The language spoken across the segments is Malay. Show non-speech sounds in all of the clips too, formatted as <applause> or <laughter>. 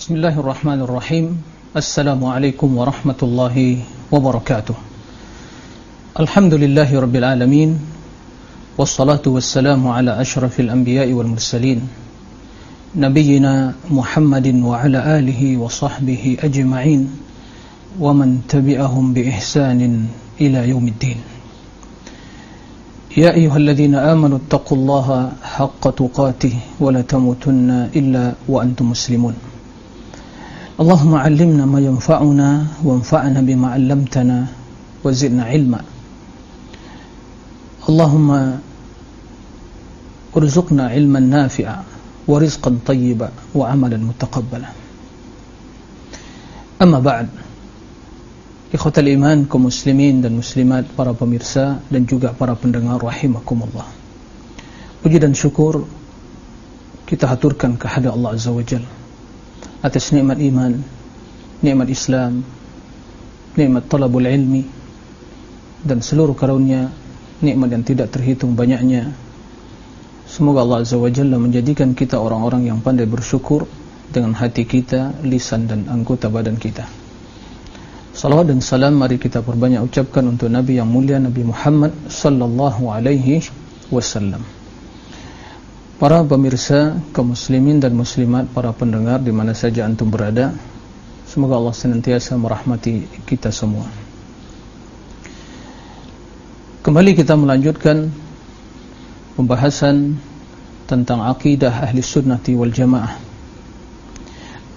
بسم الله الرحمن الرحيم. السلام عليكم ورحمة الله وبركاته. الحمد لله رب العالمين والصلاة والسلام على أشرف الأنبياء والمرسلين نبينا محمد وعلى آله وصحبه أجمعين ومن تبعهم بإحسان إلى يوم الدين. يا أيها الذين آمنوا اتقوا الله حق تقاته ولا تموتن إلا وأنتم مسلمون. اللهم علمنا ما ينفعنا وانفعنا بما علمتنا وزدنا علما. اللهم ارزقنا علما نافعا ورزقا طيبا وعملا متقبلا. أما بعد إخوة الإيمان كمسلمين dan muslimat para pemirsa dan juga para pendengar rahimakumullah. Puji dan syukur kita haturkan kehadirat Allah Azza wa Jalla. Atas nikmat iman, nikmat Islam, nikmat talabul ilmi dan seluruh karunia nikmat yang tidak terhitung banyaknya. Semoga Allah Azza wa Jalla menjadikan kita orang-orang yang pandai bersyukur dengan hati kita, lisan dan anggota badan kita. Salawat dan salam mari kita perbanyak ucapkan untuk Nabi yang mulia Nabi Muhammad sallallahu alaihi wasallam. Para pemirsa kaum muslimin dan muslimat, para pendengar di mana saja antum berada, semoga Allah senantiasa merahmati kita semua. Kembali kita melanjutkan pembahasan tentang akidah ahli sunnati wal jamaah.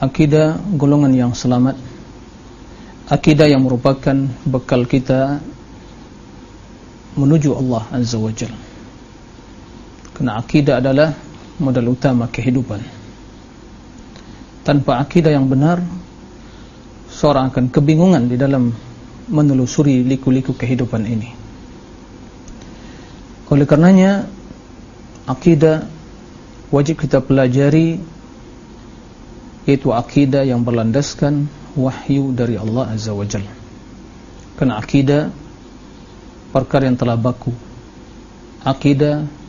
Akidah golongan yang selamat akidah yang merupakan bekal kita menuju Allah Azza wa Jal kerana akidah adalah modal utama kehidupan. Tanpa akidah yang benar seorang akan kebingungan di dalam menelusuri liku-liku kehidupan ini. Oleh karenanya akidah wajib kita pelajari yaitu akidah yang berlandaskan wahyu dari Allah Azza wa Jal kerana akidah perkara yang telah baku. Akidah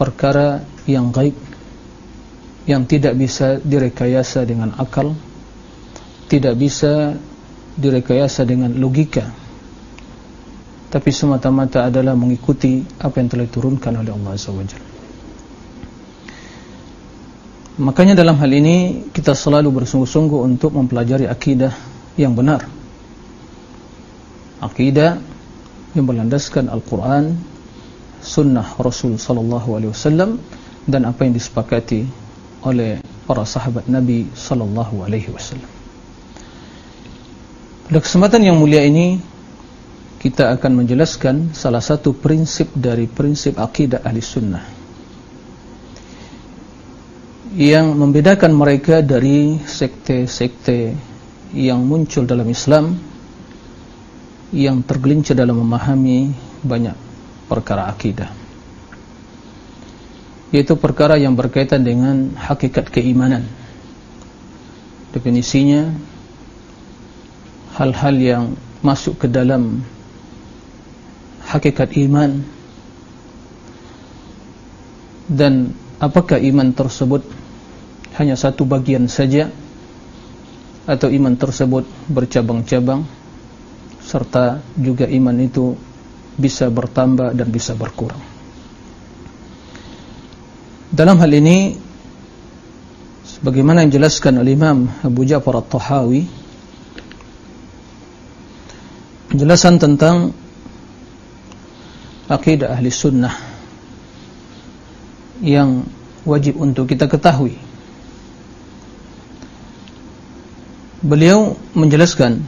perkara yang gaib yang tidak bisa direkayasa dengan akal tidak bisa direkayasa dengan logika tapi semata-mata adalah mengikuti apa yang telah diturunkan oleh Allah Jal Makanya dalam hal ini kita selalu bersungguh-sungguh untuk mempelajari akidah yang benar. Akidah yang berlandaskan Al-Quran, Sunnah Rasul Sallallahu Alaihi Wasallam dan apa yang disepakati oleh para sahabat Nabi Sallallahu Alaihi Wasallam. Pada kesempatan yang mulia ini kita akan menjelaskan salah satu prinsip dari prinsip akidah ahli sunnah yang membedakan mereka dari sekte-sekte yang muncul dalam Islam yang tergelincir dalam memahami banyak perkara akidah. Yaitu perkara yang berkaitan dengan hakikat keimanan. Definisinya hal-hal yang masuk ke dalam hakikat iman dan apakah iman tersebut hanya satu bagian saja atau iman tersebut bercabang-cabang serta juga iman itu bisa bertambah dan bisa berkurang. Dalam hal ini sebagaimana yang dijelaskan oleh Imam Abu Ja'far At-Tahawi penjelasan tentang akidah ahli sunnah yang wajib untuk kita ketahui. Beliau menjelaskan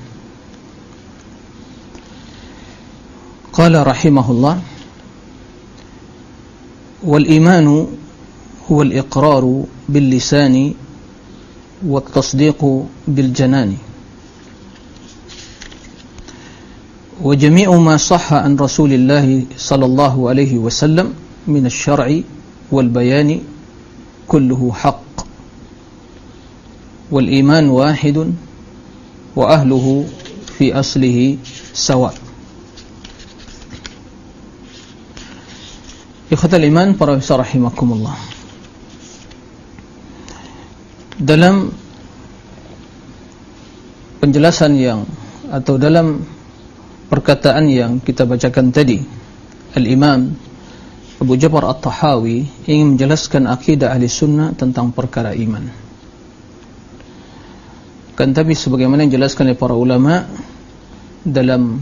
قال رحمه الله والإيمان هو الإقرار باللسان والتصديق بالجنان. وجميع ما صح عن رسول الله صلى الله عليه وسلم من الشرع والبيان كله حق. والإيمان واحد وأهله في أصله سواء. Ikhutal iman para wisa rahimakumullah. Dalam Penjelasan yang Atau dalam Perkataan yang kita bacakan tadi Al-imam Abu Jabbar At-Tahawi Ingin menjelaskan akidah ahli sunnah Tentang perkara iman. Kan tapi sebagaimana dijelaskan oleh para ulama Dalam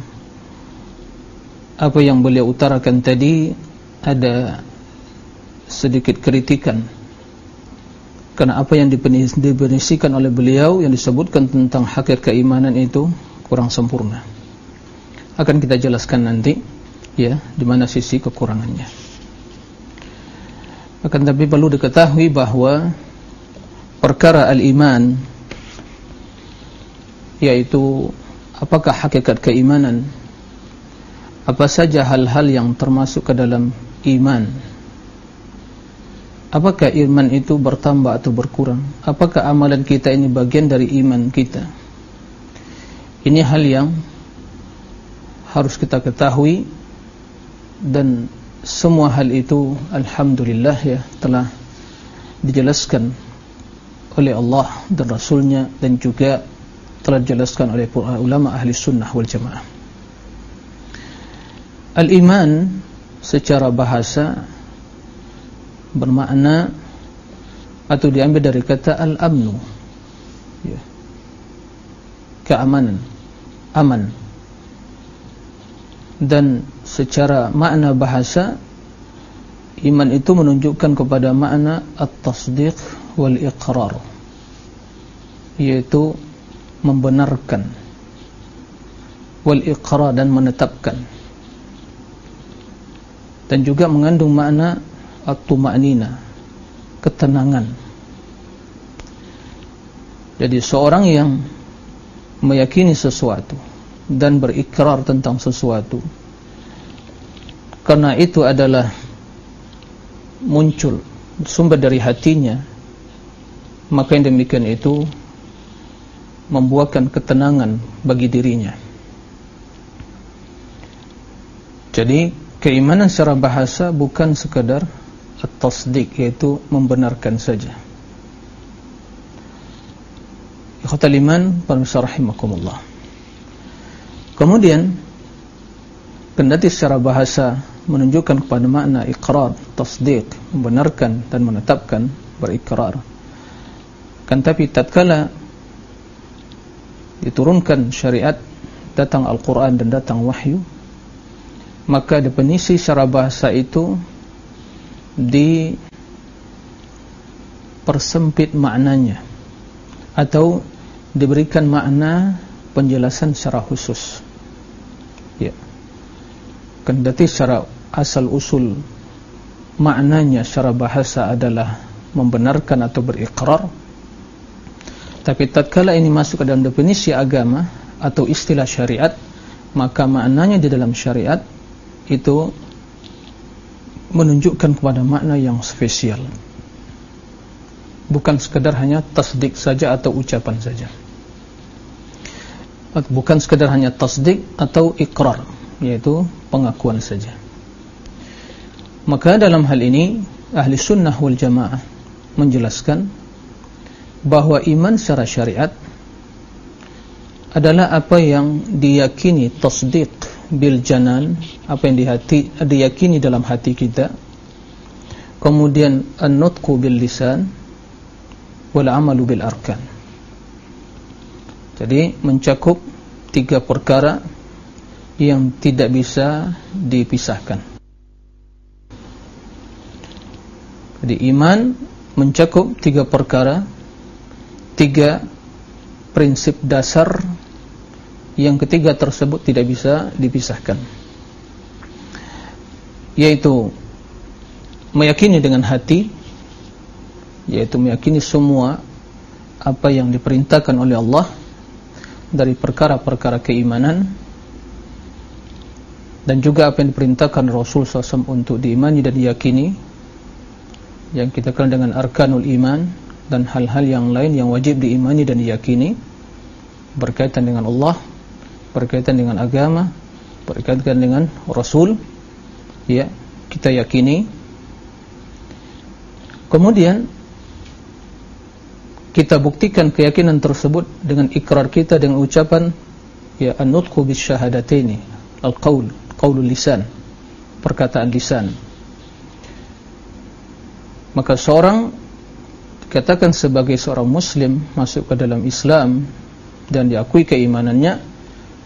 Apa yang beliau utarakan tadi ada sedikit kritikan karena apa yang dipenisikan oleh beliau yang disebutkan tentang hakikat keimanan itu kurang sempurna. Akan kita jelaskan nanti ya di mana sisi kekurangannya. Akan tapi perlu diketahui bahawa perkara al-iman yaitu apakah hakikat keimanan apa saja hal-hal yang termasuk ke dalam iman. Apakah iman itu bertambah atau berkurang? Apakah amalan kita ini bagian dari iman kita? Ini hal yang harus kita ketahui dan semua hal itu Alhamdulillah ya telah dijelaskan oleh Allah dan Rasulnya dan juga telah dijelaskan oleh ulama ahli sunnah wal jamaah. Al-iman secara bahasa bermakna atau diambil dari kata al-amnu. Ya. keamanan. Aman. Dan secara makna bahasa iman itu menunjukkan kepada makna at-tasdiq wal iqrar. Yaitu membenarkan. Wal iqrar dan menetapkan dan juga mengandung makna at-tuma'nina ketenangan. Jadi seorang yang meyakini sesuatu dan berikrar tentang sesuatu karena itu adalah muncul sumber dari hatinya maka yang demikian itu membuahkan ketenangan bagi dirinya. Jadi keimanan secara bahasa bukan sekadar at-tasdiq yaitu membenarkan saja ikhwatal iman paramisarahimakumullah Kemudian kendati secara bahasa menunjukkan kepada makna ikrar, tasdiq, membenarkan dan menetapkan berikrar. Kan tapi tatkala diturunkan syariat datang Al-Qur'an dan datang wahyu maka definisi secara bahasa itu di persempit maknanya atau diberikan makna penjelasan secara khusus. Ya. Kendati secara asal usul maknanya secara bahasa adalah membenarkan atau berikrar tapi tatkala ini masuk ke dalam definisi agama atau istilah syariat maka maknanya di dalam syariat itu menunjukkan kepada makna yang spesial. Bukan sekedar hanya tasdik saja atau ucapan saja. Bukan sekadar hanya tasdik atau ikrar yaitu pengakuan saja. Maka dalam hal ini ahli sunnah wal jamaah menjelaskan bahawa iman secara syariat adalah apa yang diyakini tasdik bil janan apa yang dihati, diyakini dalam hati kita kemudian an-nutqu bil lisan wal amalu bil arkan jadi mencakup tiga perkara yang tidak bisa dipisahkan. Jadi iman mencakup tiga perkara, tiga prinsip dasar yang ketiga tersebut tidak bisa dipisahkan. Yaitu meyakini dengan hati, yaitu meyakini semua apa yang diperintahkan oleh Allah dari perkara-perkara keimanan dan juga apa yang diperintahkan Rasul SAW untuk diimani dan diyakini yang kita kenal dengan arkanul iman dan hal-hal yang lain yang wajib diimani dan diyakini berkaitan dengan Allah berkaitan dengan agama berkaitan dengan Rasul ya kita yakini. Kemudian kita buktikan keyakinan tersebut dengan ikrar kita dengan ucapan ya an-nutqu bisyahadataini al-qaul qaulul lisan perkataan lisan. Maka seorang dikatakan sebagai seorang muslim masuk ke dalam Islam dan diakui keimanannya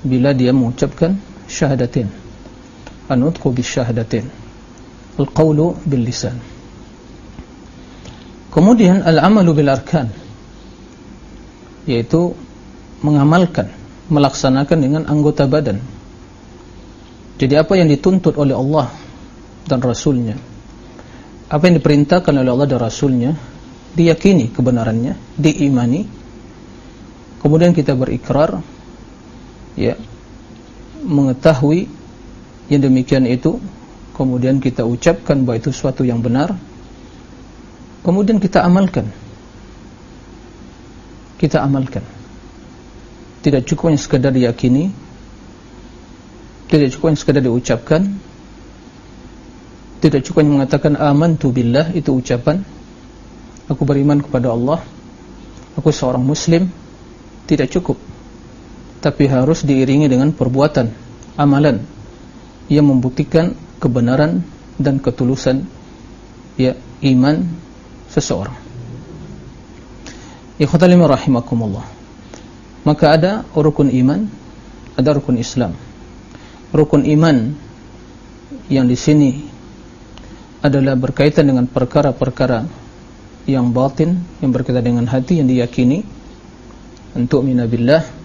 bila dia mengucapkan syahadatin. An-nutqu bisyahadatin. Al-qaulu bil lisan kemudian al-amalu bil arkan yaitu mengamalkan melaksanakan dengan anggota badan. Jadi apa yang dituntut oleh Allah dan Rasulnya apa yang diperintahkan oleh Allah dan Rasulnya diyakini kebenarannya diimani. Kemudian kita berikrar ya. Mengetahui yang demikian itu kemudian kita ucapkan bahwa itu suatu yang benar kemudian kita amalkan. Kita amalkan. Tidak cukup yang sekadar diyakini tidak cukup yang sekadar diucapkan tidak cukup yang mengatakan amantu billah itu ucapan. Aku beriman kepada Allah. Aku seorang muslim. Tidak cukup tapi harus diiringi dengan perbuatan amalan. Yang membuktikan kebenaran dan ketulusan. Ya iman seseorang. Ikhwatalim rahimakumullah. Maka ada rukun iman Ada rukun Islam. Rukun iman Yang di sini Adalah berkaitan dengan perkara-perkara Yang batin Yang berkaitan dengan hati yang diyakini. Untuk minabillah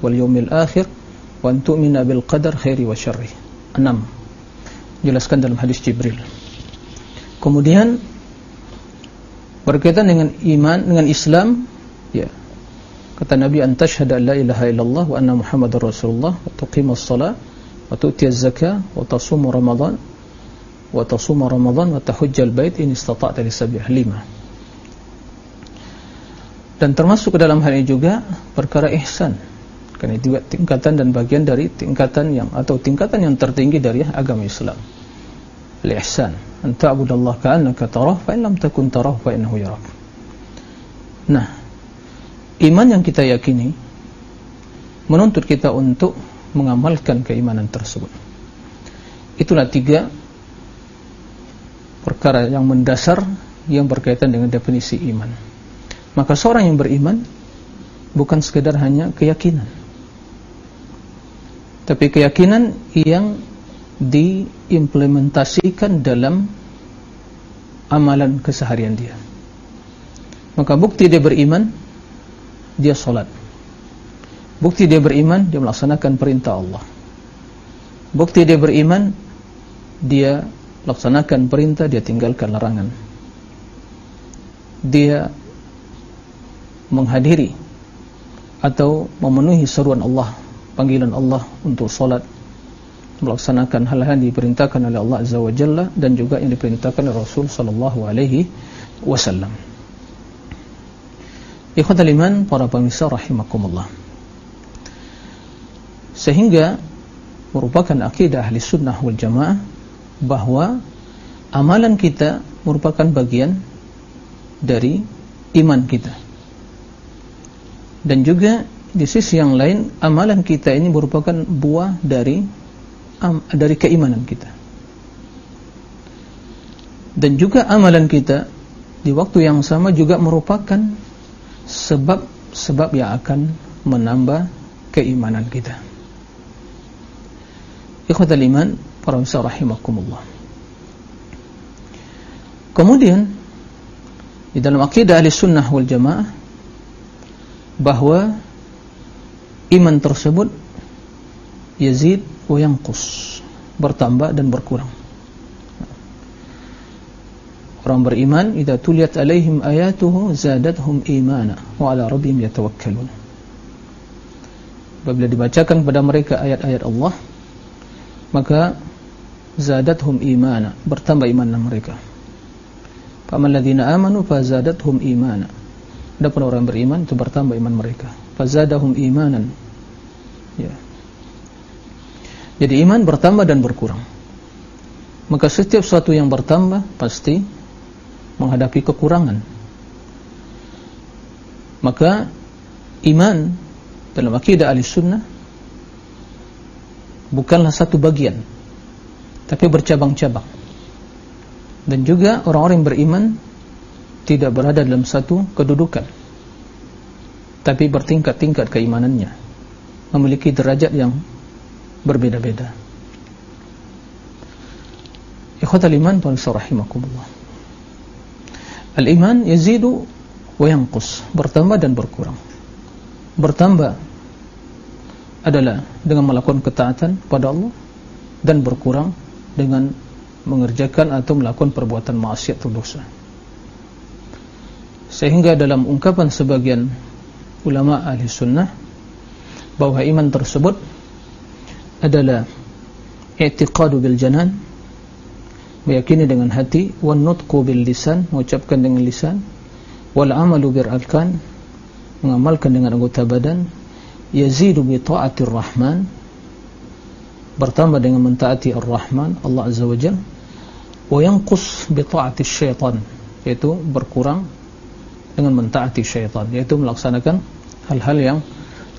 Wal yawmil akhir Wa untuk minabil qadar khairi wa syarrih Enam. Jelaskan dalam hadis Jibril. Kemudian berkaitan dengan iman dengan Islam ya kata Nabi an la ilaha illallah wa anna muhammadar rasulullah wa tuqimus shalah wa tu'tiyaz zakah wa tasumu ramadan wa tasumu ramadan wa tahujjal bait in istata'ta li sabih lima dan termasuk ke dalam hal ini juga perkara ihsan karena itu tingkatan dan bagian dari tingkatan yang atau tingkatan yang tertinggi dari agama Islam al-ihsan an ta'budallaha ka'annaka tarahu fa in lam takun tarahu fa innahu yarak. Nah, iman yang kita yakini menuntut kita untuk mengamalkan keimanan tersebut. Itulah tiga perkara yang mendasar yang berkaitan dengan definisi iman. Maka seorang yang beriman bukan sekedar hanya keyakinan. Tapi keyakinan yang diimplementasikan dalam amalan keseharian dia. Maka bukti dia beriman dia solat. Bukti dia beriman dia melaksanakan perintah Allah. Bukti dia beriman dia laksanakan perintah dia tinggalkan larangan. Dia menghadiri atau memenuhi seruan Allah panggilan Allah untuk solat melaksanakan hal-hal yang diperintahkan oleh Allah Azza wa Jalla dan juga yang diperintahkan oleh Rasul sallallahu alaihi wasallam. Ikhwatul iman para pemirsa rahimakumullah. Sehingga merupakan akidah ahli sunnah wal jamaah bahawa amalan kita merupakan bagian dari iman kita. Dan juga di sisi yang lain amalan kita ini merupakan buah dari dari keimanan kita. Dan juga amalan kita di waktu yang sama juga merupakan sebab-sebab yang akan menambah keimanan kita. Ikhwatal iman para misal rahimakumullah. Kemudian di dalam akidah ahli sunnah wal jamaah bahawa iman tersebut yazid wa yanqus bertambah dan berkurang. Orang beriman idza tuliyat alaihim ayatuhu zadatuhum imana wa ala rabbihim yatawakkalun. Apabila dibacakan kepada mereka ayat-ayat Allah maka zadatuhum imana bertambah iman mereka. Faman ladzina amanu fazadatuhum imana adapun orang beriman itu bertambah iman mereka. Fazadahum imanan. Ya. Jadi iman bertambah dan berkurang. Maka setiap sesuatu yang bertambah pasti menghadapi kekurangan. Maka iman dalam akidah ahli sunnah bukanlah satu bagian tapi bercabang-cabang. Dan juga orang-orang beriman tidak berada dalam satu kedudukan tapi bertingkat-tingkat keimanannya memiliki derajat yang berbeda-beda. Ikhwatal iman rahimakumullah. Al-iman yazidu wa yanqus bertambah dan berkurang. Bertambah adalah dengan melakukan ketaatan pada Allah dan berkurang dengan mengerjakan atau melakukan perbuatan maksiat atau dosa sehingga dalam ungkapan sebagian ulama ahli sunnah bahawa iman tersebut adalah i'tiqadu bil janan meyakini dengan hati wan nutqu bil lisan mengucapkan dengan lisan wal amalu bil arkan mengamalkan dengan anggota badan yazidu bi ta'atir rahman bertambah dengan mentaati ar-rahman Allah azza wajalla wa yanqus bi ta'ati syaitan yaitu berkurang dengan mentaati syaitan yaitu melaksanakan hal-hal yang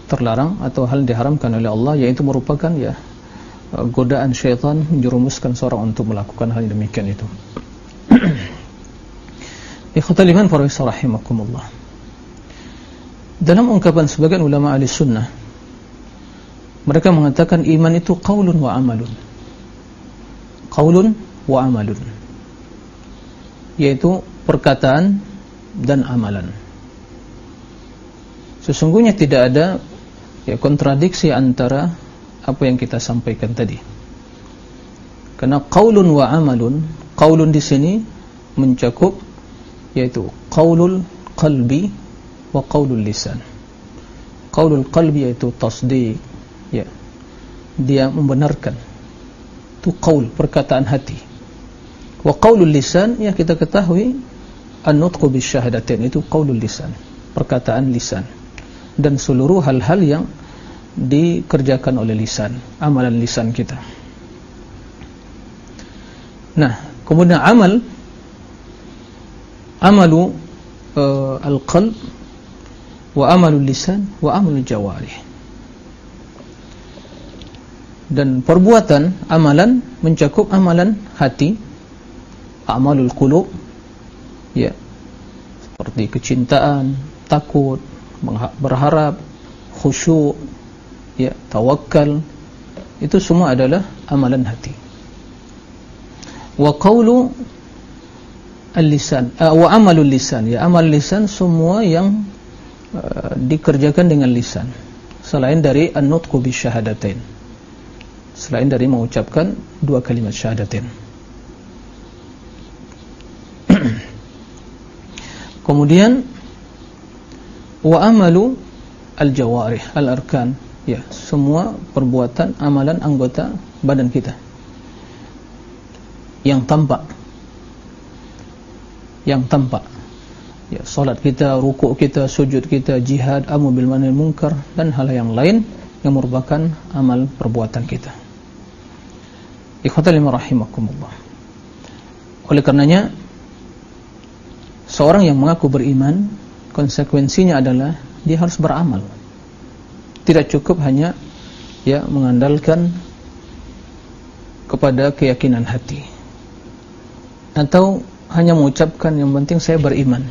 terlarang atau hal yang diharamkan oleh Allah yaitu merupakan ya godaan syaitan menjerumuskan seorang untuk melakukan hal demikian itu <clears throat> Ikhwatal iman para rahimakumullah. Dalam ungkapan sebagian ulama ahli sunnah mereka mengatakan iman itu qaulun wa amalun. Qaulun wa amalun. Yaitu perkataan dan amalan. Sesungguhnya tidak ada ya kontradiksi antara apa yang kita sampaikan tadi. Karena qaulun wa amalun, qaulun di sini mencakup yaitu qaulul qalbi wa qaulul lisan qaulul qalbi yaitu tasdiq ya dia membenarkan itu qaul perkataan hati wa qaulul lisan ya kita ketahui an-nutqu bisyahadatain itu qaulul lisan perkataan lisan. Dan seluruh hal-hal yang dikerjakan oleh lisan amalan lisan kita. Nah kemudian amal amalu uh, al-qalb wa amalu lisan wa amalu jawarih. Dan perbuatan amalan mencakup amalan hati amalul qulub ya. Seperti kecintaan takut berharap khusyuk ya tawakal itu semua adalah amalan hati. Wa qawlu al-lisan uh, wa amalul lisan. Ya amal lisan semua yang uh, dikerjakan dengan lisan. Selain dari an-nutqu bisyahadatain selain dari mengucapkan dua kalimat syahadatain kemudian wa amalu al-jawarih al-arkan. Ya semua perbuatan amalan anggota badan kita. Yang tampak. Yang tampak. Ya salat kita rukuk kita sujud kita jihad amru bil ma'ruf munkar dan hal yang lain yang merupakan amal perbuatan kita. Ikhwatal rahimakumullah. Oleh karenanya seorang yang mengaku beriman konsekuensinya adalah dia harus beramal. Tidak cukup hanya ya mengandalkan kepada keyakinan hati. Atau hanya mengucapkan yang penting saya beriman.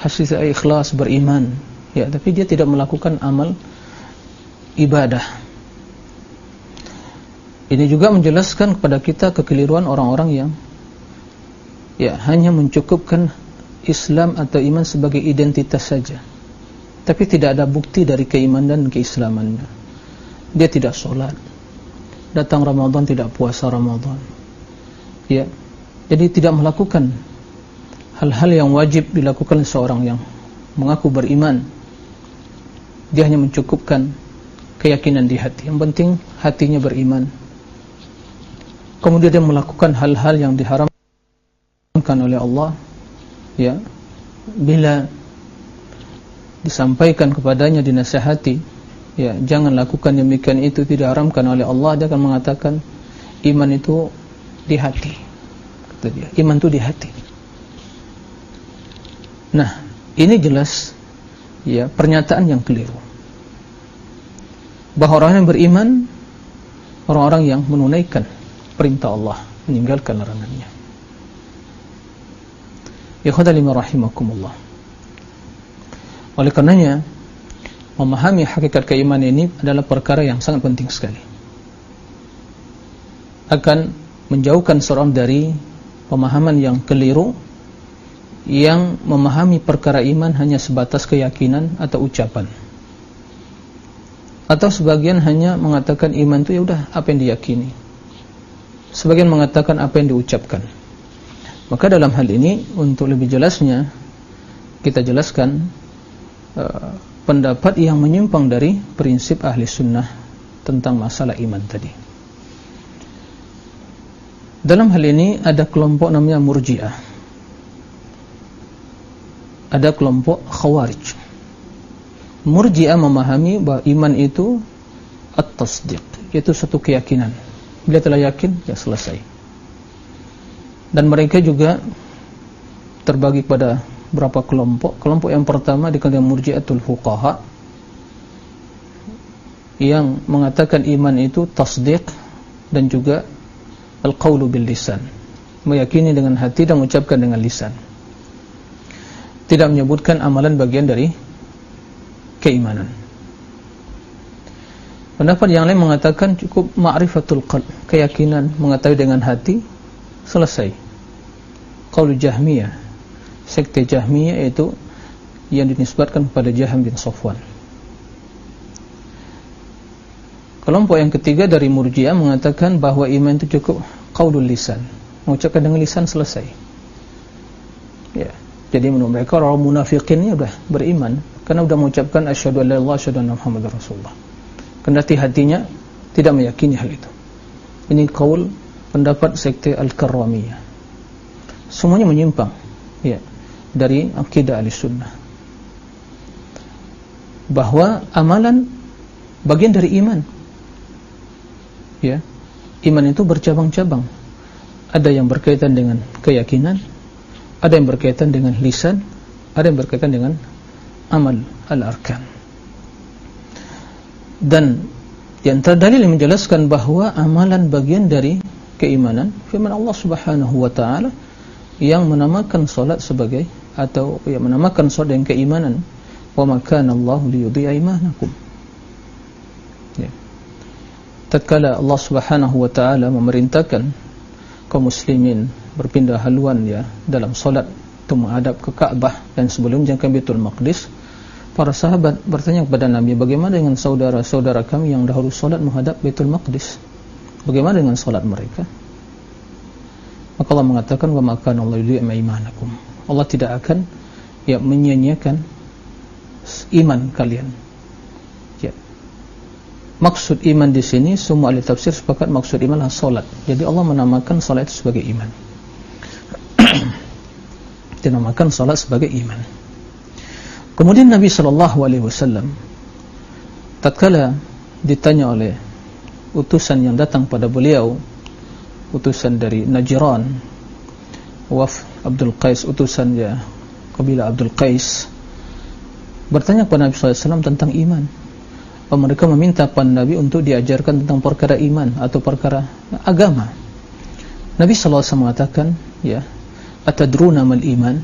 Hasil saya ikhlas beriman. Ya tapi dia tidak melakukan amal ibadah. Ini juga menjelaskan kepada kita kekeliruan orang-orang yang ya hanya mencukupkan Islam atau iman sebagai identitas saja. Tapi tidak ada bukti dari keimanan dan keislamannya. Dia tidak sholat datang Ramadan tidak puasa Ramadan. Ya jadi tidak melakukan hal-hal yang wajib dilakukan seorang yang mengaku beriman. Dia hanya mencukupkan keyakinan di hati. Yang penting hatinya beriman. Kemudian dia melakukan hal-hal yang diharamkan oleh Allah ya bila disampaikan kepadanya dinasihati ya jangan lakukan demikian itu tidak haramkan oleh Allah dia akan mengatakan iman itu di hati kata dia iman itu di hati Nah, ini jelas ya pernyataan yang keliru. Bahawa orang yang beriman orang-orang yang menunaikan perintah Allah, meninggalkan larangannya. Khadalima rahimakumullah. Oleh karenanya, memahami hakikat keimanan ini adalah perkara yang sangat penting sekali. Akan menjauhkan seorang dari pemahaman yang keliru yang memahami perkara iman hanya sebatas keyakinan atau ucapan atau sebagian hanya mengatakan iman itu ya udah apa yang diyakini sebagian mengatakan apa yang diucapkan maka dalam hal ini untuk lebih jelasnya kita jelaskan uh, pendapat yang menyimpang dari prinsip ahli sunnah tentang masalah iman tadi. Dalam hal ini ada kelompok namanya murjiah. Ada kelompok khawarij. Murjiah memahami bahawa iman itu at-tasdiq itu satu keyakinan. Bila telah yakin ya selesai dan mereka juga terbagi pada berapa kelompok. Kelompok yang pertama dikenal murjiatul fuqaha yang mengatakan iman itu tasdiq dan juga al-qawlu bil lisan. Meyakini dengan hati dan mengucapkan dengan lisan. Tidak menyebutkan amalan bagian dari keimanan. Pendapat yang lain mengatakan cukup ma'rifatul qalb, keyakinan mengetahui dengan hati selesai. Qaul Jahmiyah, sekte Jahmiyah itu yang dinisbatkan kepada Jaham bin Safwan. Kelompok yang ketiga dari Murji'ah mengatakan bahawa iman itu cukup qaulul lisan, mengucapkan dengan lisan selesai. Ya. Jadi menurut mereka orang munafikin ini sudah beriman karena sudah mengucapkan asyhadu an la ilaha illallah Muhammadar Rasulullah. Kendati hatinya tidak meyakini hal itu. Ini kaul pendapat sekte Al-Karramiyah. Semuanya menyimpang ya dari akidah Ahlussunnah. Bahwa amalan bagian dari iman. Ya. Iman itu bercabang-cabang. Ada yang berkaitan dengan keyakinan, ada yang berkaitan dengan lisan ada yang berkaitan dengan amal al-arkan dan yang terdalil menjelaskan bahawa amalan bagian dari keimanan firman Allah subhanahu wa ta'ala yang menamakan solat sebagai atau yang menamakan solat dengan keimanan. Wa makan Allah liyudhi'a imanakum. Ya. tatkala Allah subhanahu wa ta'ala memerintahkan kaum muslimin berpindah haluan ya dalam solat untuk menghadap ke Ka'bah dan sebelumnya ke Baitul Maqdis para sahabat bertanya kepada Nabi bagaimana dengan saudara-saudara kami yang dahulu solat menghadap Baitul Maqdis bagaimana dengan solat mereka? Maka Allah mengatakan wa makan Allah yudi'ma imanakum. Allah tidak akan ya menyia-nyiakan iman kalian. Ya. Maksud iman di sini semua ahli tafsir sepakat maksud iman adalah solat. Jadi Allah menamakan solat itu sebagai iman. <clears throat> Dinamakan salat sebagai iman. Kemudian Nabi sallallahu alaihi wasallam tatkala ditanya oleh utusan yang datang pada beliau utusan dari Najran Waf Abdul Qais utusan ya kabilah Abdul Qais bertanya kepada Nabi sallallahu alaihi wasallam tentang iman. Mereka meminta kepada Nabi untuk diajarkan tentang perkara iman atau perkara agama. Nabi sallallahu alaihi wasallam mengatakan ya atadruna mal iman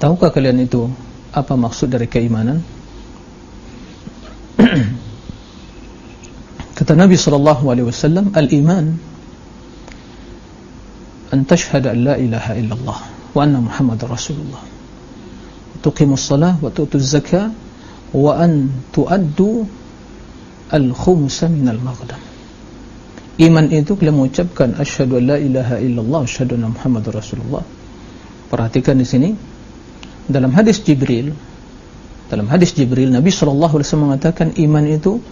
tahukah kalian itu apa maksud dari keimanan <clears throat> kata Nabi sallallahu alaihi wasallam al iman an tashhadu an la ilaha illallah wa anna muhammadar rasulullah tuqimus salah wa tu'tuz zakah wa an tuaddu al khumsa min al maghdam Iman itu kalian mengucapkan asyhadu an la ilaha illallah asyhadu anna muhammadar rasulullah. Perhatikan di sini dalam hadis Jibril dalam hadis Jibril Nabi sallallahu alaihi wasallam mengatakan iman itu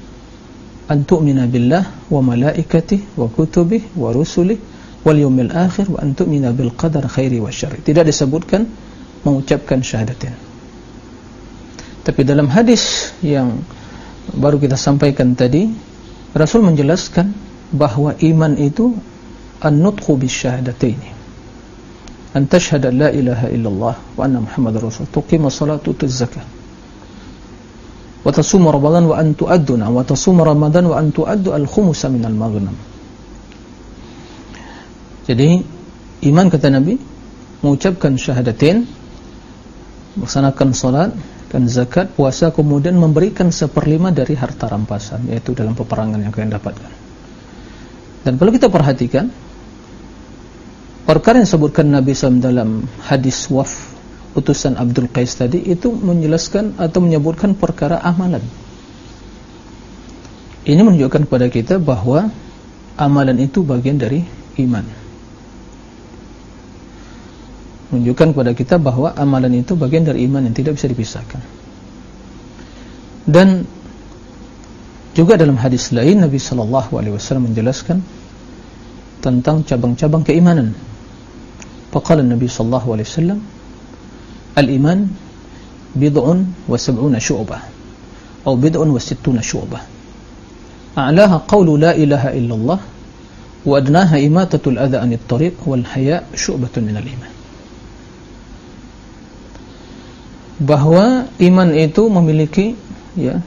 an tu'mina billah wa malaikatihi wa kutubihi wa rusulihi wal yawmil akhir wa an tu'mina bil qadar khairi wa syarri. Tidak disebutkan mengucapkan syahadatin. Tapi dalam hadis yang baru kita sampaikan tadi Rasul menjelaskan bahawa iman itu an-nutqu bisyahadataini an tashhada la ilaha illallah wa anna muhammadar rasul tuqima salatu tuz zakah wa tasum ramadan wa an tu'adduna wa tasum ramadan wa an tu'addu al khumusa min al maghnam jadi iman kata nabi mengucapkan syahadatain melaksanakan salat dan zakat puasa kemudian memberikan seperlima dari harta rampasan yaitu dalam peperangan yang kalian dapatkan. Dan perlu kita perhatikan perkara yang disebutkan Nabi SAW dalam hadis waf utusan Abdul Qais tadi itu menjelaskan atau menyebutkan perkara amalan. Ini menunjukkan kepada kita bahawa amalan itu bagian dari iman. Menunjukkan kepada kita bahawa amalan itu bagian dari iman yang tidak bisa dipisahkan. Dan juga dalam hadis lain Nabi sallallahu alaihi wasallam menjelaskan tentang cabang-cabang keimanan. Faqala Nabi sallallahu alaihi wasallam al-iman bid'un wa sab'una syu'bah atau bid'un wa sittuna syu'bah. A'laha qawlu la ilaha illallah wa adnaha imatatul adha 'anit tariq wal haya' syu'batun minal iman. Bahwa iman itu memiliki ya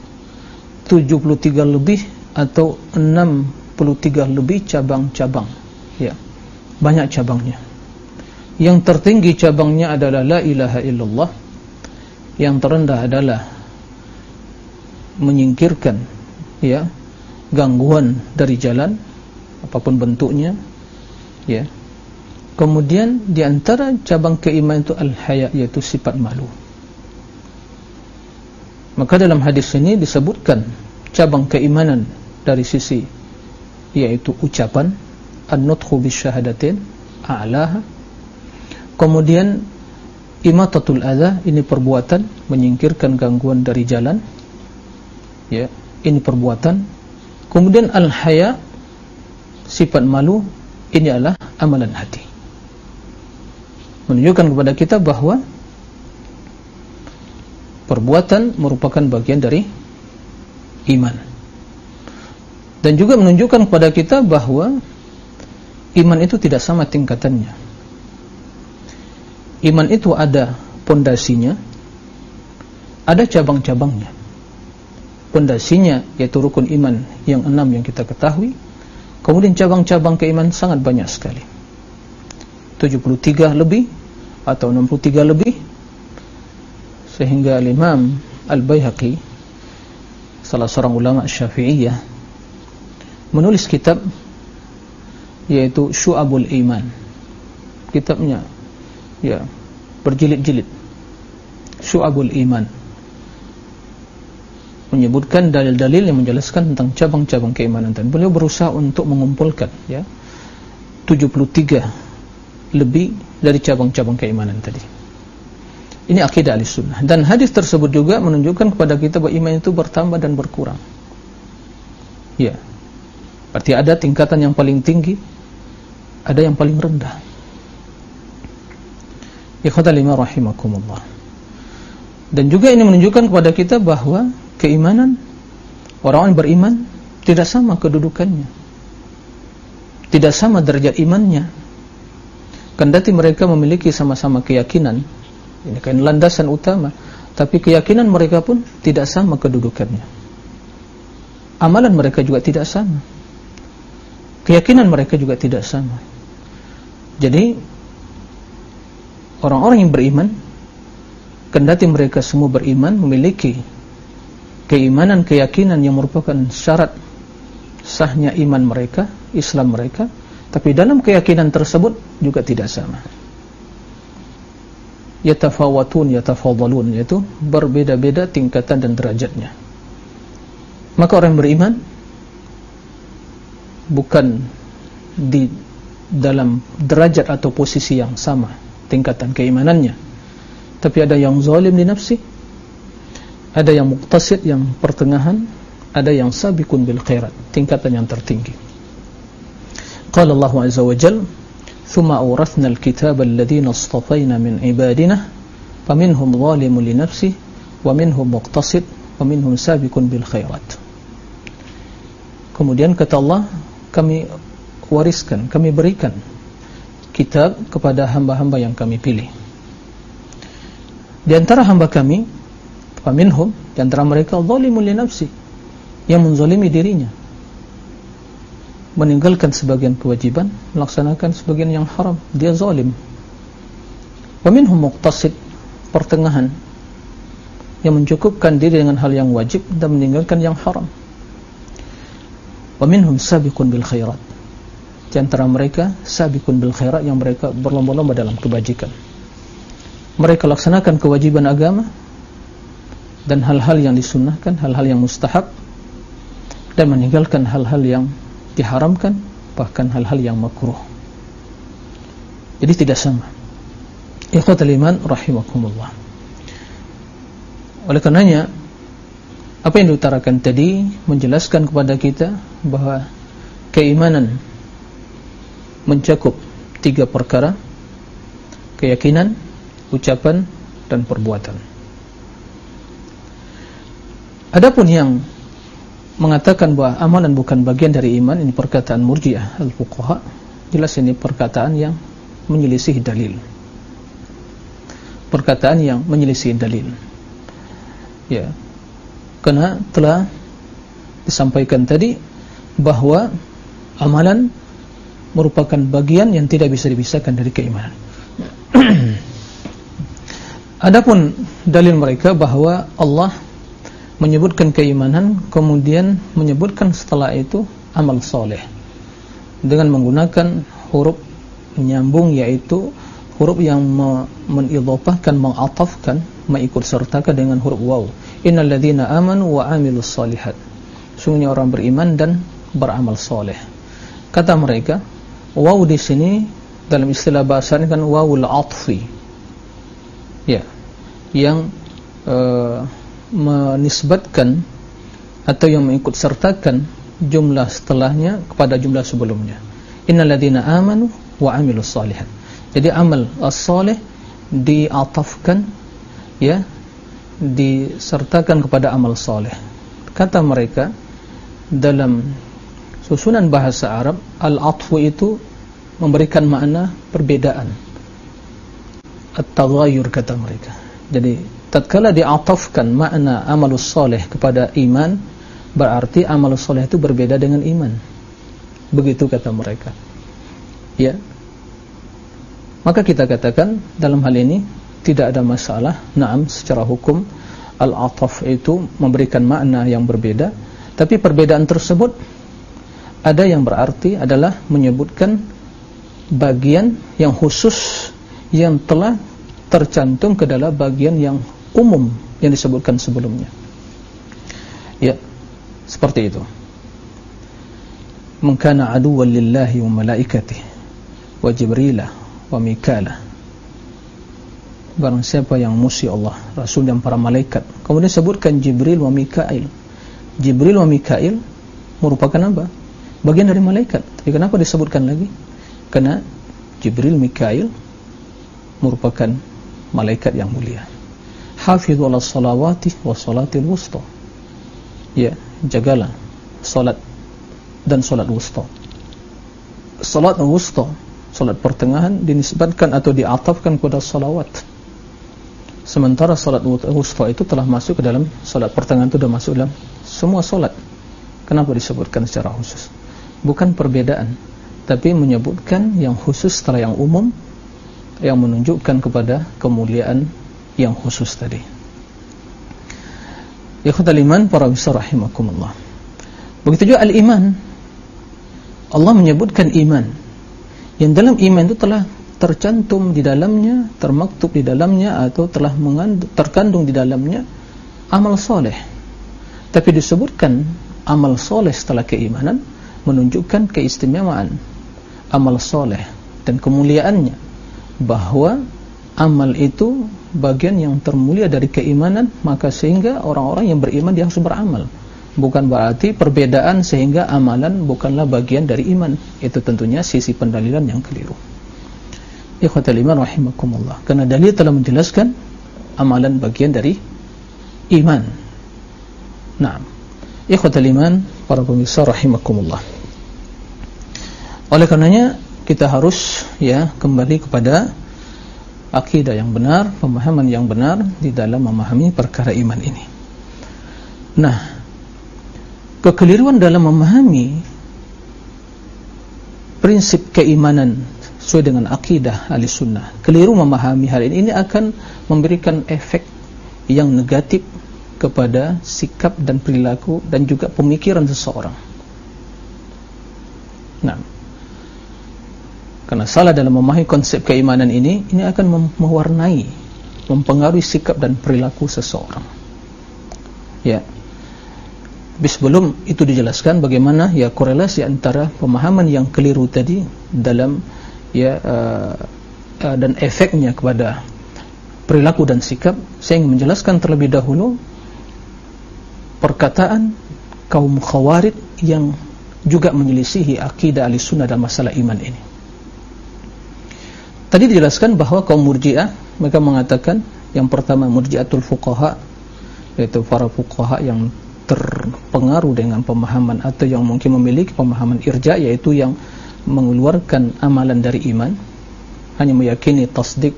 73 lebih atau 63 lebih cabang-cabang ya banyak cabangnya yang tertinggi cabangnya adalah la ilaha illallah. Yang terendah adalah menyingkirkan ya gangguan dari jalan apapun bentuknya ya. Kemudian di antara cabang keimanan itu al-haya yaitu sifat malu Maka dalam hadis ini disebutkan cabang keimanan dari sisi yaitu ucapan an-nutqu bisyahadatin a'laha kemudian imatatul adza ini perbuatan menyingkirkan gangguan dari jalan. Ya ini perbuatan. Kemudian al-haya sifat malu ini adalah amalan hati. Menunjukkan kepada kita bahawa perbuatan merupakan bagian dari iman. Dan juga menunjukkan kepada kita bahawa iman itu tidak sama tingkatannya iman itu ada pondasinya ada cabang-cabangnya. Pondasinya yaitu rukun iman yang enam yang kita ketahui. Kemudian cabang-cabang keiman sangat banyak sekali. 73 lebih atau 63 lebih. Sehingga Imam Al-Bayhaqi salah seorang ulama Syafi'iyah menulis kitab yaitu Syu'abul Iman. Kitabnya ya. Berjilid-jilid. Syu'abul Iman. Menyebutkan dalil-dalil yang menjelaskan tentang cabang-cabang keimanan dan beliau berusaha untuk mengumpulkan ya 73 lebih dari cabang-cabang keimanan tadi. Ini akidah ahli sunnah Dan hadis tersebut juga menunjukkan kepada kita bahawa iman itu bertambah dan berkurang. Ya. Berarti ada tingkatan yang paling tinggi Ada yang paling rendah Ikhwata lima rahimakumullah. Dan juga ini menunjukkan kepada kita bahawa Keimanan Orang-orang beriman Tidak sama kedudukannya. Tidak sama derajat imannya. Kendati mereka memiliki sama-sama keyakinan. Ini kan landasan utama. Tapi keyakinan mereka pun tidak sama kedudukannya. Amalan mereka juga tidak sama. Keyakinan mereka juga tidak sama. Jadi orang-orang yang beriman kendati mereka semua beriman memiliki keimanan keyakinan yang merupakan syarat sahnya iman mereka Islam mereka tapi dalam keyakinan tersebut juga tidak sama. Yatafawatun yatafadhalun yaitu berbeda-beda tingkatan dan derajatnya. Maka orang beriman bukan di dalam derajat atau posisi yang sama tingkatan keimanannya. Tapi ada yang zalim di nafsi ada yang muqtasid yang pertengahan ada yang sabiqun bil khairat tingkatan yang tertinggi. Qala Allah azza wa jal thumma awrathna al kitab alladhina astafayna min ibadina faminhum zalim li nafsi waminhum muqtasid waminhum sabiqun bil khairat. Kemudian kata Allah kami wariskan kami berikan kitab kepada hamba-hamba yang kami pilih. Di antara hamba kami faminhum di antara mereka zalimun li nafsi yang menzalimi dirinya. Meninggalkan sebagian kewajiban melaksanakan sebagian yang haram dia zalim. Faminhum muqtasid pertengahan yang mencukupkan diri dengan hal yang wajib dan meninggalkan yang haram. Faminhum sabiqun bil khairat di antara mereka sabiqun bil khairat yang mereka berlomba-lomba dalam kebajikan. Mereka laksanakan kewajiban agama dan hal-hal yang disunnahkan, hal-hal yang mustahab dan meninggalkan hal-hal yang diharamkan bahkan hal-hal yang makruh. Jadi tidak sama. Ikhwatul iman rahimakumullah. Oleh karenanya apa yang diutarakan tadi menjelaskan kepada kita bahawa keimanan mencakup tiga perkara keyakinan ucapan dan perbuatan. Adapun yang mengatakan bahawa amalan bukan bagian dari iman ini perkataan Murji'ah al-Fuqaha jelas ini perkataan yang menyelisih dalil. Perkataan yang menyelisih dalil. Ya. Karena telah disampaikan tadi bahawa amalan merupakan bagian yang tidak bisa dipisahkan dari keimanan. <clears throat> Adapun dalil mereka bahawa Allah menyebutkan keimanan kemudian menyebutkan setelah itu amal soleh. Dengan menggunakan huruf menyambung yaitu huruf yang menidhafahkan mengatafkan mengikut sertakan dengan huruf waw. Innal ladzina amanu wa amilus solihat sungguhnya orang beriman dan beramal soleh. Kata mereka waw di sini dalam istilah bahasa ini kan wawul atfi. Ya. Yang uh, menisbatkan atau yang mengikut sertakan jumlah setelahnya kepada jumlah sebelumnya. Innalladzina amanu wa amilus salihat jadi amal as-salih diatafkan ya disertakan kepada amal saleh kata mereka dalam susunan bahasa Arab al-atfu itu memberikan makna perbedaan. At-taghayyur kata mereka. Jadi tatkala diatafkan makna amalus soleh kepada iman berarti amalus soleh itu berbeda dengan iman. Begitu kata mereka. Ya. Maka kita katakan dalam hal ini tidak ada masalah. Naam secara hukum al-ataf itu memberikan makna yang berbeda. Tapi perbedaan tersebut ada yang berarti adalah menyebutkan bagian yang khusus yang telah tercantum ke dalam bagian yang umum yang disebutkan sebelumnya. Ya, seperti itu. Mengkana aduwwan lillahi wa malaikatihi wa jibrilah wa mikalah. Barang siapa yang musuh Allah, Rasul dan para malaikat. Kemudian sebutkan Jibril wa Mikail. Jibril wa Mikail merupakan apa? Bagian dari malaikat. Tapi kenapa disebutkan lagi? Karena Jibril Mikail merupakan malaikat yang mulia. Hafidhu ala salawati wa salatil wusta. Ya jagalah salat dan salat wusta. Salat wusta salat pertengahan dinisbatkan atau diatafkan kepada salawat. Sementara salat wusta itu telah masuk ke dalam salat pertengahan itu sudah masuk dalam semua salat. Kenapa disebutkan secara khusus bukan perbedaan tapi menyebutkan yang khusus setelah yang umum yang menunjukkan kepada kemuliaan yang khusus tadi. Ikhwatul iman para besar rahimakumullah. Begitu juga al-iman. Allah menyebutkan iman. Yang dalam iman itu telah tercantum di dalamnya, termaktub di dalamnya atau telah terkandung di dalamnya amal soleh. Tapi disebutkan amal soleh setelah keimanan menunjukkan keistimewaan amal soleh dan kemuliaannya. Bahawa amal itu bagian yang termulia dari keimanan maka sehingga orang-orang yang beriman dia harus beramal. Bukan berarti perbedaan sehingga amalan bukanlah bagian dari iman. Itu tentunya sisi pendalilan yang keliru. Ikhwatal iman rahimakumullah. Karena dalil telah menjelaskan amalan bagian dari iman. Nah ikhwatal iman para pemirsa rahimakumullah oleh karenanya kita harus ya kembali kepada akidah yang benar, pemahaman yang benar di dalam memahami perkara iman ini. Nah, kekeliruan dalam memahami prinsip keimanan sesuai dengan akidah ahli sunnah, keliru memahami hal ini, ini akan memberikan efek yang negatif kepada sikap dan perilaku dan juga pemikiran seseorang. Nah, karena salah dalam memahami konsep keimanan ini ini akan mewarnai mempengaruhi sikap dan perilaku seseorang. Ya. Tapi sebelum itu dijelaskan bagaimana ya korelasi antara pemahaman yang keliru tadi dalam ya uh, uh, dan efeknya kepada perilaku dan sikap. Saya ingin menjelaskan terlebih dahulu perkataan kaum khawarid yang juga menyelisihi akidah al-sunnah dalam masalah iman ini Tadi dijelaskan bahawa kaum murjiah mereka mengatakan yang pertama murjiatul fuqaha yaitu para fuqaha yang terpengaruh dengan pemahaman atau yang mungkin memiliki pemahaman irja yaitu yang mengeluarkan amalan dari iman hanya meyakini tasdik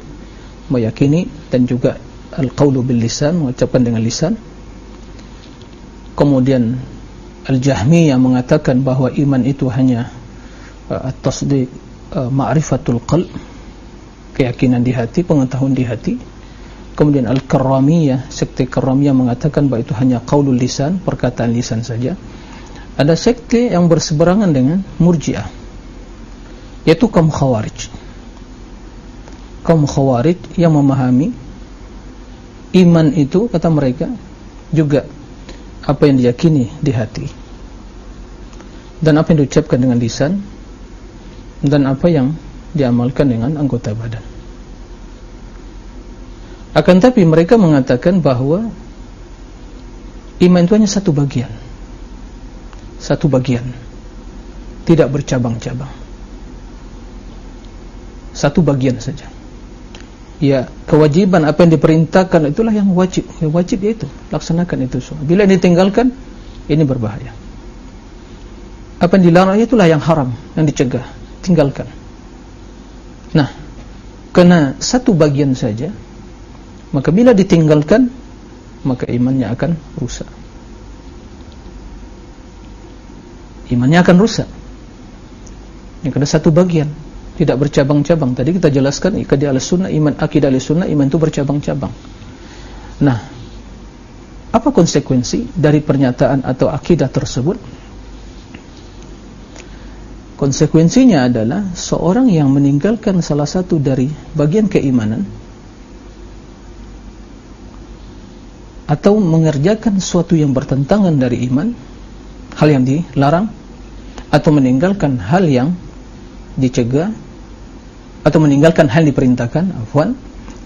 meyakini dan juga al-qawlu bil lisan mengucapkan dengan lisan. Kemudian al-jahmi yang mengatakan bahawa iman itu hanya uh, tasdik uh, ma'rifatul qalb keyakinan di hati, pengetahuan di hati. Kemudian Al-Karramiyah, sekte Karramiyah mengatakan bahawa itu hanya qaulul lisan, perkataan lisan saja. Ada sekte yang berseberangan dengan Murji'ah. Yaitu kaum Khawarij. Kaum Khawarij yang memahami iman itu kata mereka juga apa yang diyakini di hati. Dan apa yang diucapkan dengan lisan dan apa yang diamalkan dengan anggota badan. Akan tapi mereka mengatakan bahawa iman itu hanya satu bagian. Satu bagian. Tidak bercabang-cabang. Satu bagian saja. Ya, kewajiban apa yang diperintahkan itulah yang wajib. Yang wajib itu, laksanakan itu semua. Bila ini tinggalkan, ini berbahaya. Apa yang dilarang itulah yang haram, yang dicegah. Tinggalkan. Nah, kena satu bagian saja, maka bila ditinggalkan, maka imannya akan rusak. Imannya akan rusak. Yang kena satu bagian, tidak bercabang-cabang. Tadi kita jelaskan, ikat al-sunnah, iman akidah al-sunnah, iman itu bercabang-cabang. Nah, apa konsekuensi dari pernyataan atau akidah tersebut? Konsekuensinya adalah seorang yang meninggalkan salah satu dari bagian keimanan atau mengerjakan sesuatu yang bertentangan dari iman hal yang dilarang atau meninggalkan hal yang dicegah atau meninggalkan hal yang diperintahkan afwan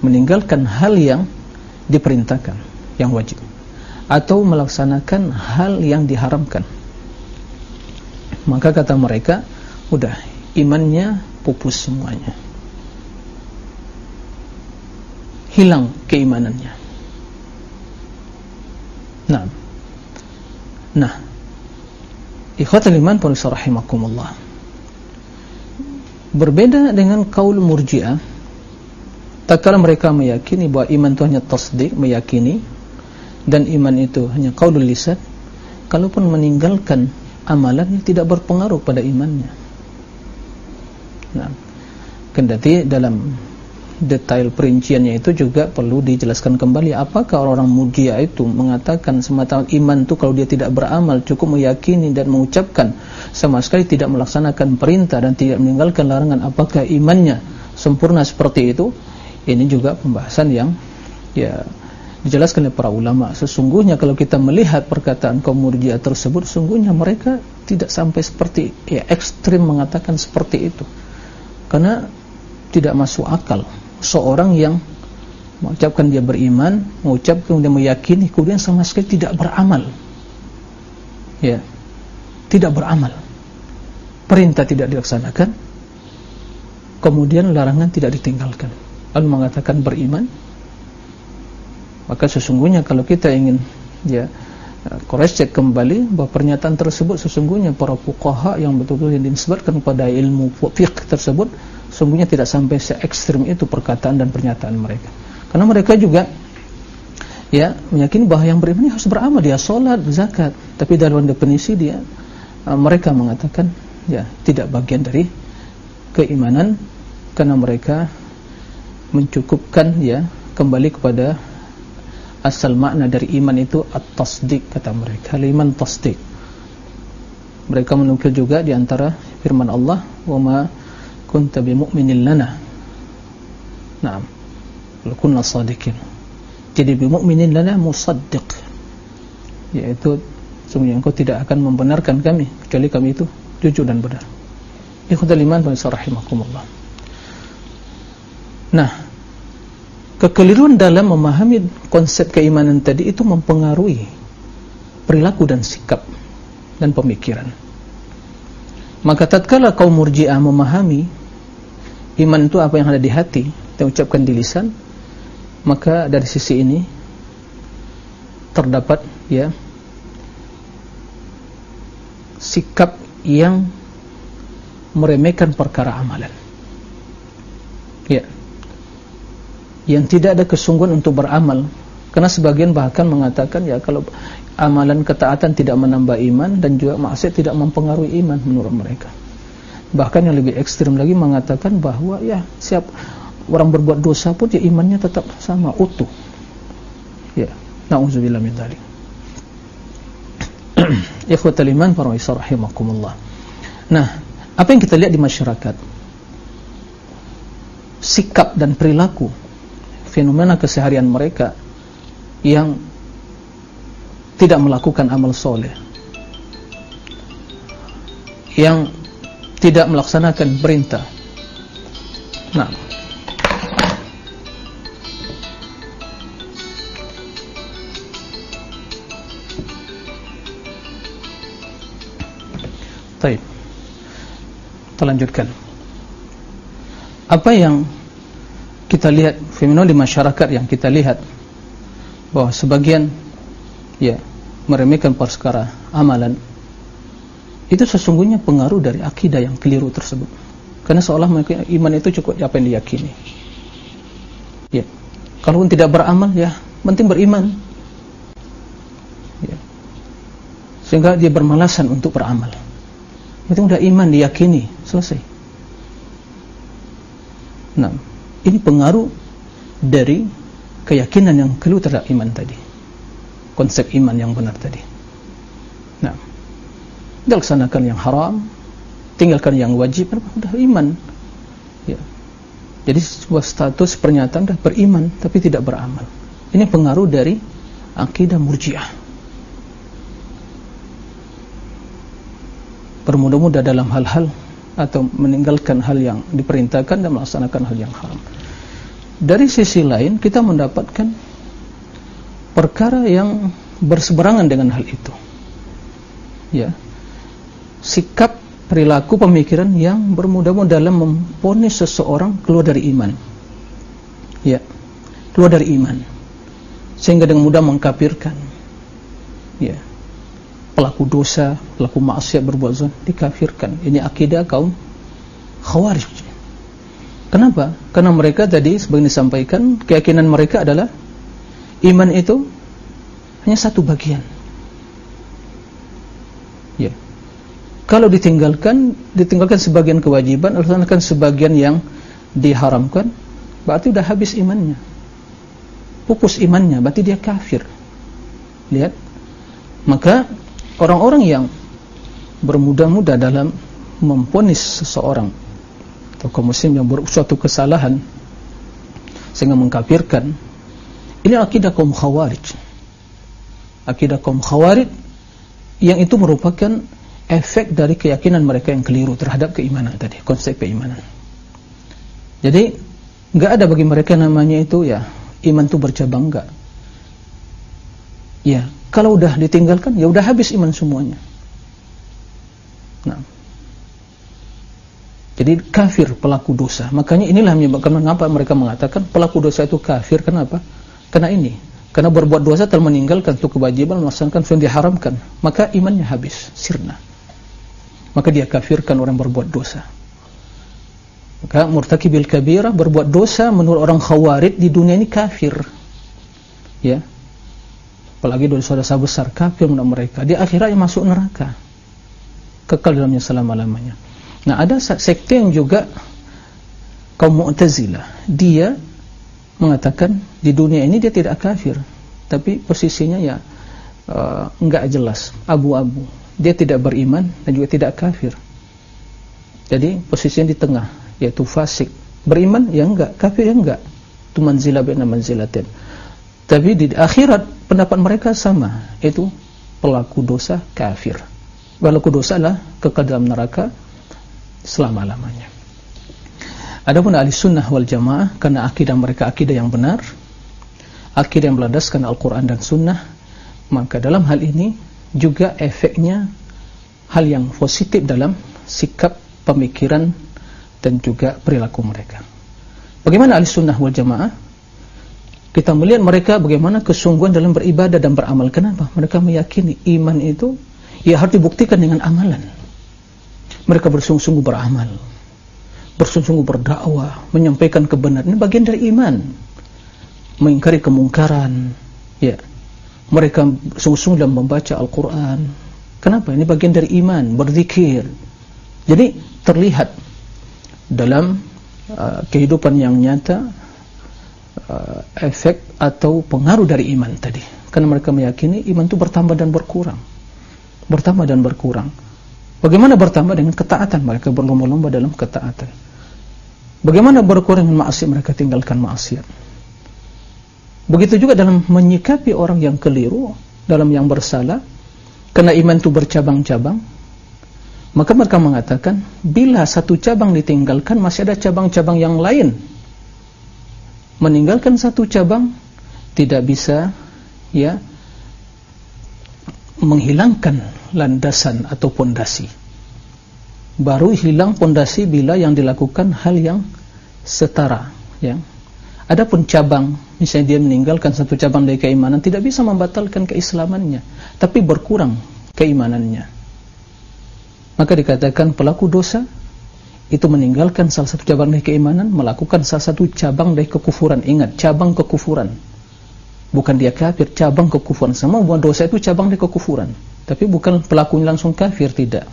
meninggalkan hal yang diperintahkan yang wajib atau melaksanakan hal yang diharamkan. Maka kata mereka Udah, imannya pupus semuanya. Hilang keimanannya. Nah. Nah. Ikhwatul iman pemirsa rahimakumullah. Berbeda dengan kaul Murji'ah, tak kala mereka meyakini bahawa iman itu hanya tasdik, meyakini dan iman itu hanya qaulul lisan, kalaupun meninggalkan amalannya tidak berpengaruh pada imannya. Nah, kendati dalam detail perinciannya itu juga perlu dijelaskan kembali apakah orang-orang mujia itu mengatakan semata iman itu kalau dia tidak beramal cukup meyakini dan mengucapkan sama sekali tidak melaksanakan perintah dan tidak meninggalkan larangan apakah imannya sempurna seperti itu? Ini juga pembahasan yang ya dijelaskan oleh para ulama. Sesungguhnya kalau kita melihat perkataan kaum murjia tersebut sesungguhnya mereka tidak sampai seperti ya ekstrim mengatakan seperti itu karena tidak masuk akal. Seorang yang mengucapkan dia beriman mengucapkan dia meyakini kemudian sama sekali tidak beramal. Ya. Tidak beramal. Perintah tidak dilaksanakan kemudian larangan tidak ditinggalkan. Lalu mengatakan beriman maka sesungguhnya kalau kita ingin ya Quraisy cek kembali bahawa pernyataan tersebut sesungguhnya para fuqaha yang betul-betul yang disebutkan pada ilmu fiqh tersebut sesungguhnya tidak sampai se ekstrim itu perkataan dan pernyataan mereka. Karena mereka juga ya meyakini bahawa yang beriman harus beramal. Dia salat, zakat, tapi dalam definisi dia uh, mereka mengatakan ya tidak bagian dari keimanan. Karena mereka mencukupkan ya kembali kepada asal makna dari iman itu at-tasdiq kata mereka. Iman tasdiq. Mereka menukil juga di antara firman Allah wa ma kunta bimu'minin lana. Na'am. Kunna sadiqin. Jadi bimu'minin lana musaddiq. Yaitu sungguh engkau tidak akan membenarkan kami kecuali kami itu jujur dan benar. Ikhwatul iman wa rahimakumullah. Nah kekeliruan dalam memahami konsep keimanan tadi itu mempengaruhi perilaku dan sikap dan pemikiran. Maka tatkala kaum murjiah memahami iman itu apa yang ada di hati dan ucapkan di lisan maka dari sisi ini terdapat ya sikap yang meremehkan perkara amalan. Ya yang tidak ada kesungguhan untuk beramal. Karena sebagian bahkan mengatakan ya kalau amalan ketaatan tidak menambah iman dan juga maksiat tidak mempengaruhi iman menurut mereka. Bahkan yang lebih ekstrim lagi mengatakan bahawa ya siap orang berbuat dosa pun ya imannya tetap sama utuh. Ya na'udzubillah min dhalik. <clears throat> Ikhwatal iman para rahimakumullah. Nah apa yang kita lihat di masyarakat? Sikap dan perilaku fenomena keseharian mereka yang tidak melakukan amal soleh. Yang tidak melaksanakan perintah. Nah. Baik kita lanjutkan. Apa yang kita lihat fenomena di masyarakat yang kita lihat bahwa sebagian ya meremehkan perkara amalan itu sesungguhnya pengaruh dari akidah yang keliru tersebut. Karena seolah iman itu cukup apa yang diyakini. Ya. Kalaupun tidak beramal ya penting beriman. Ya. Sehingga dia bermalasan untuk beramal. Itu sudah iman diyakini. Selesai. Nah ini pengaruh dari keyakinan yang keluar terhadap iman tadi. Konsep iman yang benar tadi. Nah dilaksanakan yang haram tinggalkan yang wajib sudah iman. Ya. jadi sebuah status pernyataan sudah beriman tapi tidak beramal. Ini pengaruh dari akidah murjiah. Bermudah-mudah dalam hal-hal atau meninggalkan hal yang diperintahkan dan melaksanakan hal yang haram. Dari sisi lain kita mendapatkan perkara yang berseberangan dengan hal itu. Ya. Sikap perilaku pemikiran yang bermudah-mudah dalam memponis seseorang keluar dari iman. Ya. Keluar dari iman. Sehingga dengan mudah mengkafirkan. Ya pelaku dosa, pelaku maksiat berbuat zon dikafirkan. Ini akidah kaum khawarij. Kenapa? Karena mereka tadi sebagian disampaikan keyakinan mereka adalah iman itu hanya satu bagian. Ya. Kalau ditinggalkan, ditinggalkan sebagian kewajiban, laksanakan sebagian yang diharamkan, berarti sudah habis imannya. Pupus imannya, berarti dia kafir. Lihat. Maka orang-orang yang bermudah-mudah dalam memponis seseorang atau kaum muslim yang berbuat suatu kesalahan sehingga mengkafirkan ini akidah kaum khawarij. Akidah kaum khawarij yang itu merupakan efek dari keyakinan mereka yang keliru terhadap keimanan tadi konsep keimanan. Jadi enggak ada bagi mereka namanya itu ya iman itu bercabang enggak ya kalau sudah ditinggalkan, ya sudah habis iman semuanya. Nah. Jadi kafir pelaku dosa. Makanya inilah menyebabkan mengapa mereka mengatakan pelaku dosa itu kafir. Kenapa? Karena ini karena berbuat dosa telah meninggalkan itu kewajiban melaksanakan yang diharamkan maka imannya habis sirna maka dia kafirkan orang berbuat dosa maka murtakibil kabirah berbuat dosa menurut orang khawarid di dunia ini kafir ya apalagi dosa-dosa besar kafir menurut mereka di akhirat yang masuk neraka. Kekal dalamnya selama-lamanya. Nah ada sekte yang juga kaum mu'tazilah. Dia mengatakan di dunia ini dia tidak kafir. Tapi posisinya ya uh, enggak jelas abu-abu. Dia tidak beriman dan juga tidak kafir. Jadi posisinya di tengah yaitu fasik. Beriman ya enggak kafir ya enggak. Itu manzilah baina manzilatin. Tapi di akhirat pendapat mereka sama itu pelaku dosa kafir pelaku dosa adalah kekal dalam neraka selama-lamanya Adapun ahli sunnah wal jamaah karena akidah mereka akidah yang benar, akidah yang melandaskan Al-Quran dan sunnah, maka dalam hal ini juga efeknya hal yang positif dalam sikap pemikiran dan juga perilaku mereka. Bagaimana ahli sunnah wal jamaah? Kita melihat mereka bagaimana kesungguhan dalam beribadah dan beramal. Kenapa? Mereka meyakini iman itu ya harus dibuktikan dengan amalan. Mereka bersungguh-sungguh beramal bersungguh-sungguh berdakwah, menyampaikan kebenaran. Ini bagian dari iman. Mengingkari kemungkaran. Ya. Mereka sungguh-sungguh dalam membaca Al-Quran. Kenapa? Ini bagian dari iman, berzikir. Jadi terlihat dalam uh, kehidupan yang nyata uh, efek atau pengaruh dari iman tadi. Karena mereka meyakini iman itu bertambah dan berkurang. Bertambah dan berkurang. Bagaimana bertambah dengan ketaatan mereka berlomba-lomba dalam ketaatan. Bagaimana berkurang maksiat mereka tinggalkan maksiat. Begitu juga dalam menyikapi orang yang keliru, dalam yang bersalah, karena iman itu bercabang-cabang, maka mereka mengatakan, bila satu cabang ditinggalkan, masih ada cabang-cabang yang lain. Meninggalkan satu cabang, tidak bisa ya menghilangkan landasan atau pondasi. Baru hilang pondasi bila yang dilakukan hal yang setara ya. Adapun cabang misalnya dia meninggalkan satu cabang dari keimanan tidak bisa membatalkan keislamannya tapi berkurang keimanannya. Maka dikatakan pelaku dosa itu meninggalkan salah satu cabang dari keimanan melakukan salah satu cabang dari kekufuran. Ingat cabang kekufuran. Bukan dia kafir cabang kekufuran. Semua dosa itu cabang dari kekufuran. Tapi bukan pelakunya langsung kafir tidak.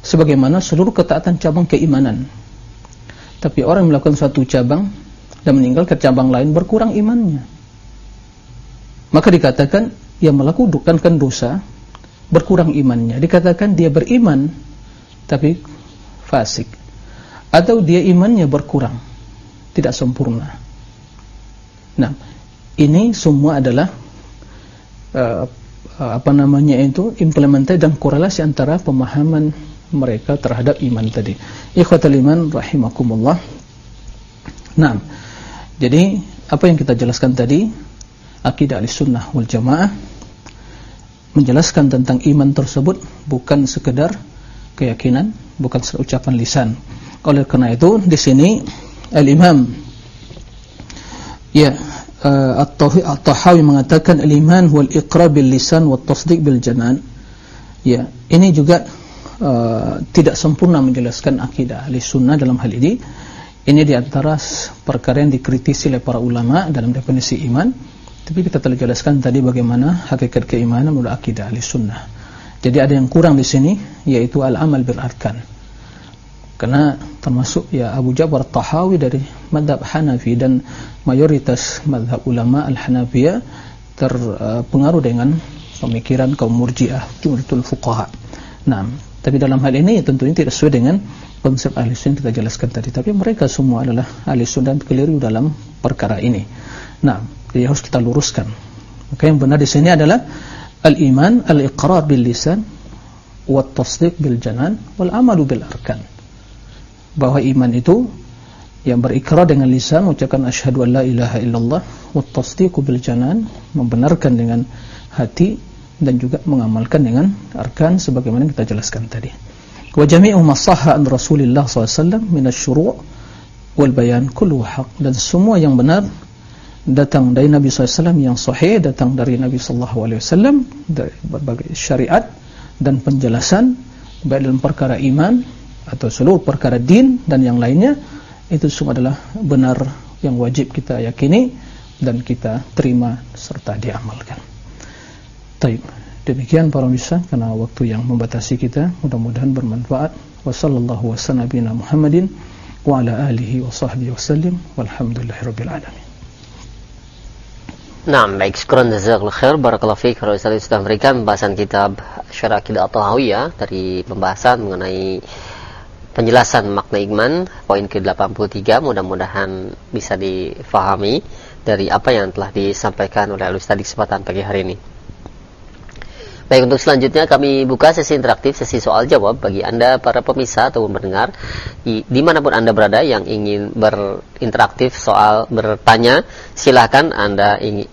Sebagaimana seluruh ketaatan cabang keimanan. Tapi orang melakukan suatu cabang dan meninggalkan cabang lain berkurang imannya. Maka dikatakan yang melakukan dosa berkurang imannya. Dikatakan dia beriman tapi fasik atau dia imannya berkurang tidak sempurna nah ini semua adalah uh, apa namanya itu implementasi dan korelasi antara pemahaman mereka terhadap iman tadi. Ikhwatul iman rahimakumullah. Nah, jadi apa yang kita jelaskan tadi akidah Ahlussunnah wal Jamaah menjelaskan tentang iman tersebut bukan sekedar keyakinan, bukan sekedar ucapan lisan. Oleh karena itu di sini Al-Imam ya uh, At-Tahawi mengatakan al-iman huwa al-iqrar bil lisan wa at-tasdiq bil janan. Ya, ini juga Uh, tidak sempurna menjelaskan akidah ahli sunnah dalam hal ini ini diantara perkara yang dikritisi oleh para ulama dalam definisi iman tapi kita telah jelaskan tadi bagaimana hakikat keimanan menurut akidah ahli sunnah jadi ada yang kurang di sini yaitu al-amal bil arkan karena termasuk ya Abu Ja'far Tahawi dari madhab Hanafi dan mayoritas madhab ulama al-Hanafiyah terpengaruh dengan pemikiran kaum murjiah jumlatul fuqaha nah tapi dalam hal ini tentunya tidak sesuai dengan konsep ahli sunnah kita jelaskan tadi. Tapi mereka semua adalah ahli sunnah dan keliru dalam perkara ini. Nah, jadi harus kita luruskan. Maka yang benar di sini adalah al-iman, al-iqrar bil lisan, wa tasdiq bil janan, wal amalu bil arkan. Bahwa iman itu yang berikrar dengan lisan, mengucapkan asyhadu an la ilaha illallah, wa tasdiq bil janan, membenarkan dengan hati dan juga mengamalkan dengan arkan sebagaimana kita jelaskan tadi. Wa jami'u ma sahha an Rasulillah SAW min asy-syuru' wal bayan kullu haq dan semua yang benar datang dari Nabi SAW yang sahih datang dari Nabi SAW dari berbagai syariat dan penjelasan baik dalam perkara iman atau seluruh perkara din dan yang lainnya itu semua adalah benar yang wajib kita yakini dan kita terima serta diamalkan. Taib. demikian para misal karena waktu yang membatasi kita mudah-mudahan bermanfaat. Wa sallallahu wa sallam Muhammadin wa ala alihi wa sahbihi wa sallim. Walhamdulillahi rabbil alamin. Nah, baik, syukuran jazakallahu khair. Barakallahu fiik kalau sudah memberikan pembahasan kitab Syarah Aqidah At-Tahawiyah dari pembahasan mengenai penjelasan makna iman poin ke-83 mudah-mudahan bisa difahami dari apa yang telah disampaikan oleh Ustaz di kesempatan pagi hari ini. Baik untuk selanjutnya kami buka sesi interaktif, sesi soal jawab bagi anda para pemirsa atau mendengar di, dimanapun anda berada yang ingin berinteraktif soal bertanya silahkan anda ingin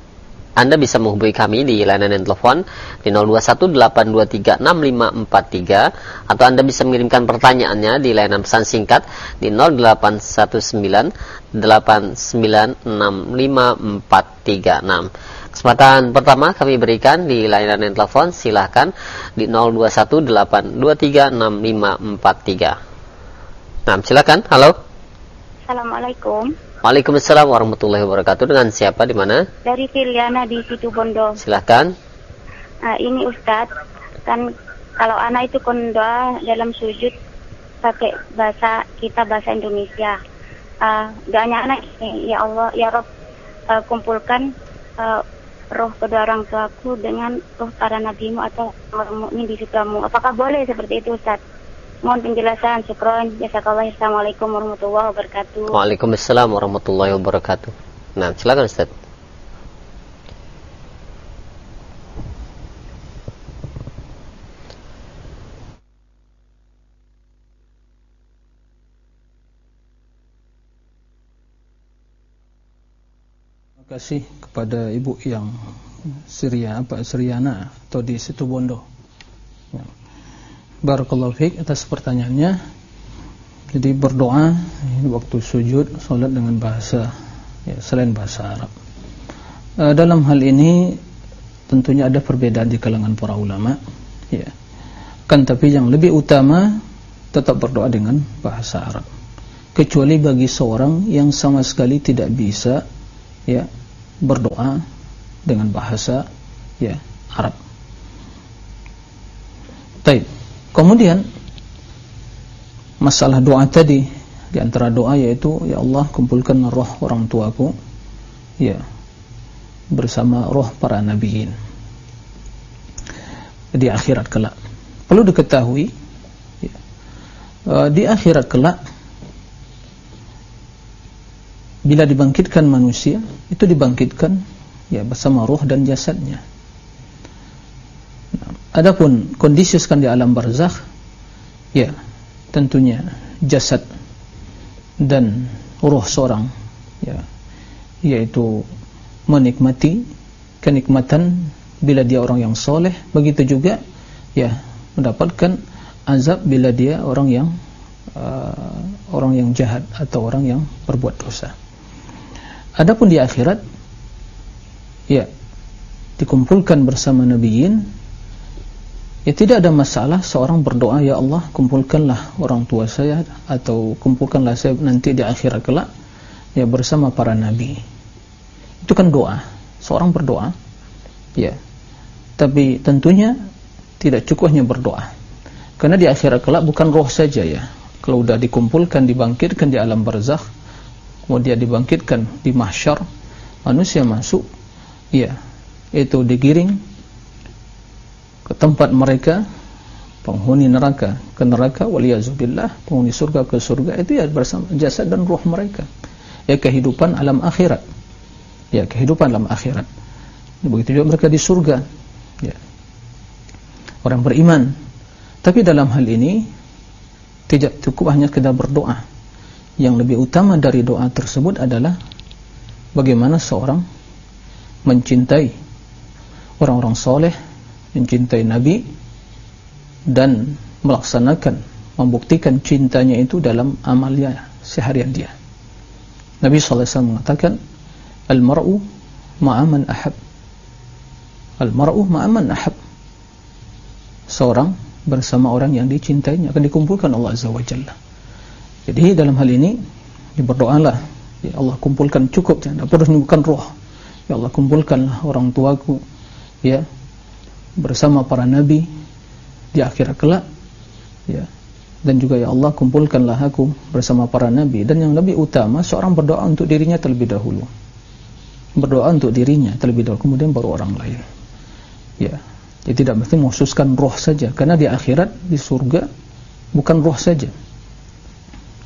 anda bisa menghubungi kami di layanan telepon di 0218236543 atau Anda bisa mengirimkan pertanyaannya di layanan pesan singkat di 0819896543. Kesempatan pertama kami berikan di layanan telepon silahkan di 0218236543. Nah, silakan. Halo. Assalamualaikum. Waalaikumsalam warahmatullahi wabarakatuh. Dengan siapa di mana? Dari Filiana di Situ Bondo. Silahkan. Nah, ini Ustadz, kan kalau anak itu kon doa dalam sujud pakai bahasa kita bahasa Indonesia. Uh, doanya anak ini, ya Allah, ya Rob, uh, kumpulkan uh, roh kedua orang tuaku dengan roh para nabimu atau orang mukmin di surgamu. Apakah boleh seperti itu Ustaz? Mohon penjelasan, syukron. Jazakallah. Assalamualaikum warahmatullahi wabarakatuh. Waalaikumsalam warahmatullahi wabarakatuh. Nah, silakan Ustaz. kasih kepada ibu yang Syria apa Syriana atau di situ Bondo. Barakallahu fiik atas pertanyaannya. Jadi berdoa waktu sujud salat dengan bahasa ya, selain bahasa Arab. E, dalam hal ini tentunya ada perbedaan di kalangan para ulama ya. Kan tapi yang lebih utama tetap berdoa dengan bahasa Arab. Kecuali bagi seorang yang sama sekali tidak bisa ya berdoa dengan bahasa ya Arab. Baik. Kemudian masalah doa tadi di antara doa yaitu ya Allah kumpulkan roh orang tuaku. Ya bersama roh para nabiin. Di akhirat kelak. Perlu diketahui ya, uh, di akhirat kelak bila dibangkitkan manusia itu dibangkitkan ya bersama roh dan jasadnya adapun kondisi sekarang di alam barzakh ya tentunya jasad dan roh seorang ya yaitu menikmati kenikmatan bila dia orang yang soleh. Begitu juga ya mendapatkan azab bila dia orang yang uh, orang yang jahat atau orang yang berbuat dosa. Adapun di akhirat ya dikumpulkan bersama nabiyin ya tidak ada masalah seorang berdoa ya Allah kumpulkanlah orang tua saya atau kumpulkanlah saya nanti di akhirat kelak ya bersama para nabi. Itu kan doa. Seorang berdoa ya. Tapi tentunya tidak cukup hanya berdoa. Karena di akhirat kelak bukan roh saja ya. Kalau sudah dikumpulkan dibangkitkan di alam barzakh kemudian dibangkitkan di mahsyar manusia masuk ya itu digiring ke tempat mereka penghuni neraka ke neraka waliyazubillah penghuni surga ke surga itu ya bersama jasad dan ruh mereka. Ya kehidupan alam akhirat. Ya kehidupan alam akhirat. Begitu juga mereka di surga. Ya. Orang beriman. Tapi dalam hal ini tidak cukup hanya kita berdoa. Yang lebih utama dari doa tersebut adalah bagaimana seorang mencintai orang-orang soleh, mencintai Nabi dan melaksanakan, membuktikan cintanya itu dalam amalnya seharian dia. Nabi SAW mengatakan, al-mar'u ma'aman ahab. Al-mar'u ma'aman ahab. Seorang bersama orang yang dicintainya akan dikumpulkan Allah Azza wa Jalla. Jadi dalam hal ini berdoalah. Ya Allah kumpulkan cukup. Tidak perlu menyebutkan roh. Ya Allah kumpulkanlah orang tuaku. Ya bersama para nabi di akhirat kelak ya. Dan juga ya Allah kumpulkanlah aku bersama para nabi. Dan yang lebih utama seorang berdoa untuk dirinya terlebih dahulu. Berdoa untuk dirinya terlebih dahulu kemudian baru orang lain. Ya. Jadi tidak mesti mengkhususkan roh saja. Karena di akhirat di surga bukan roh saja.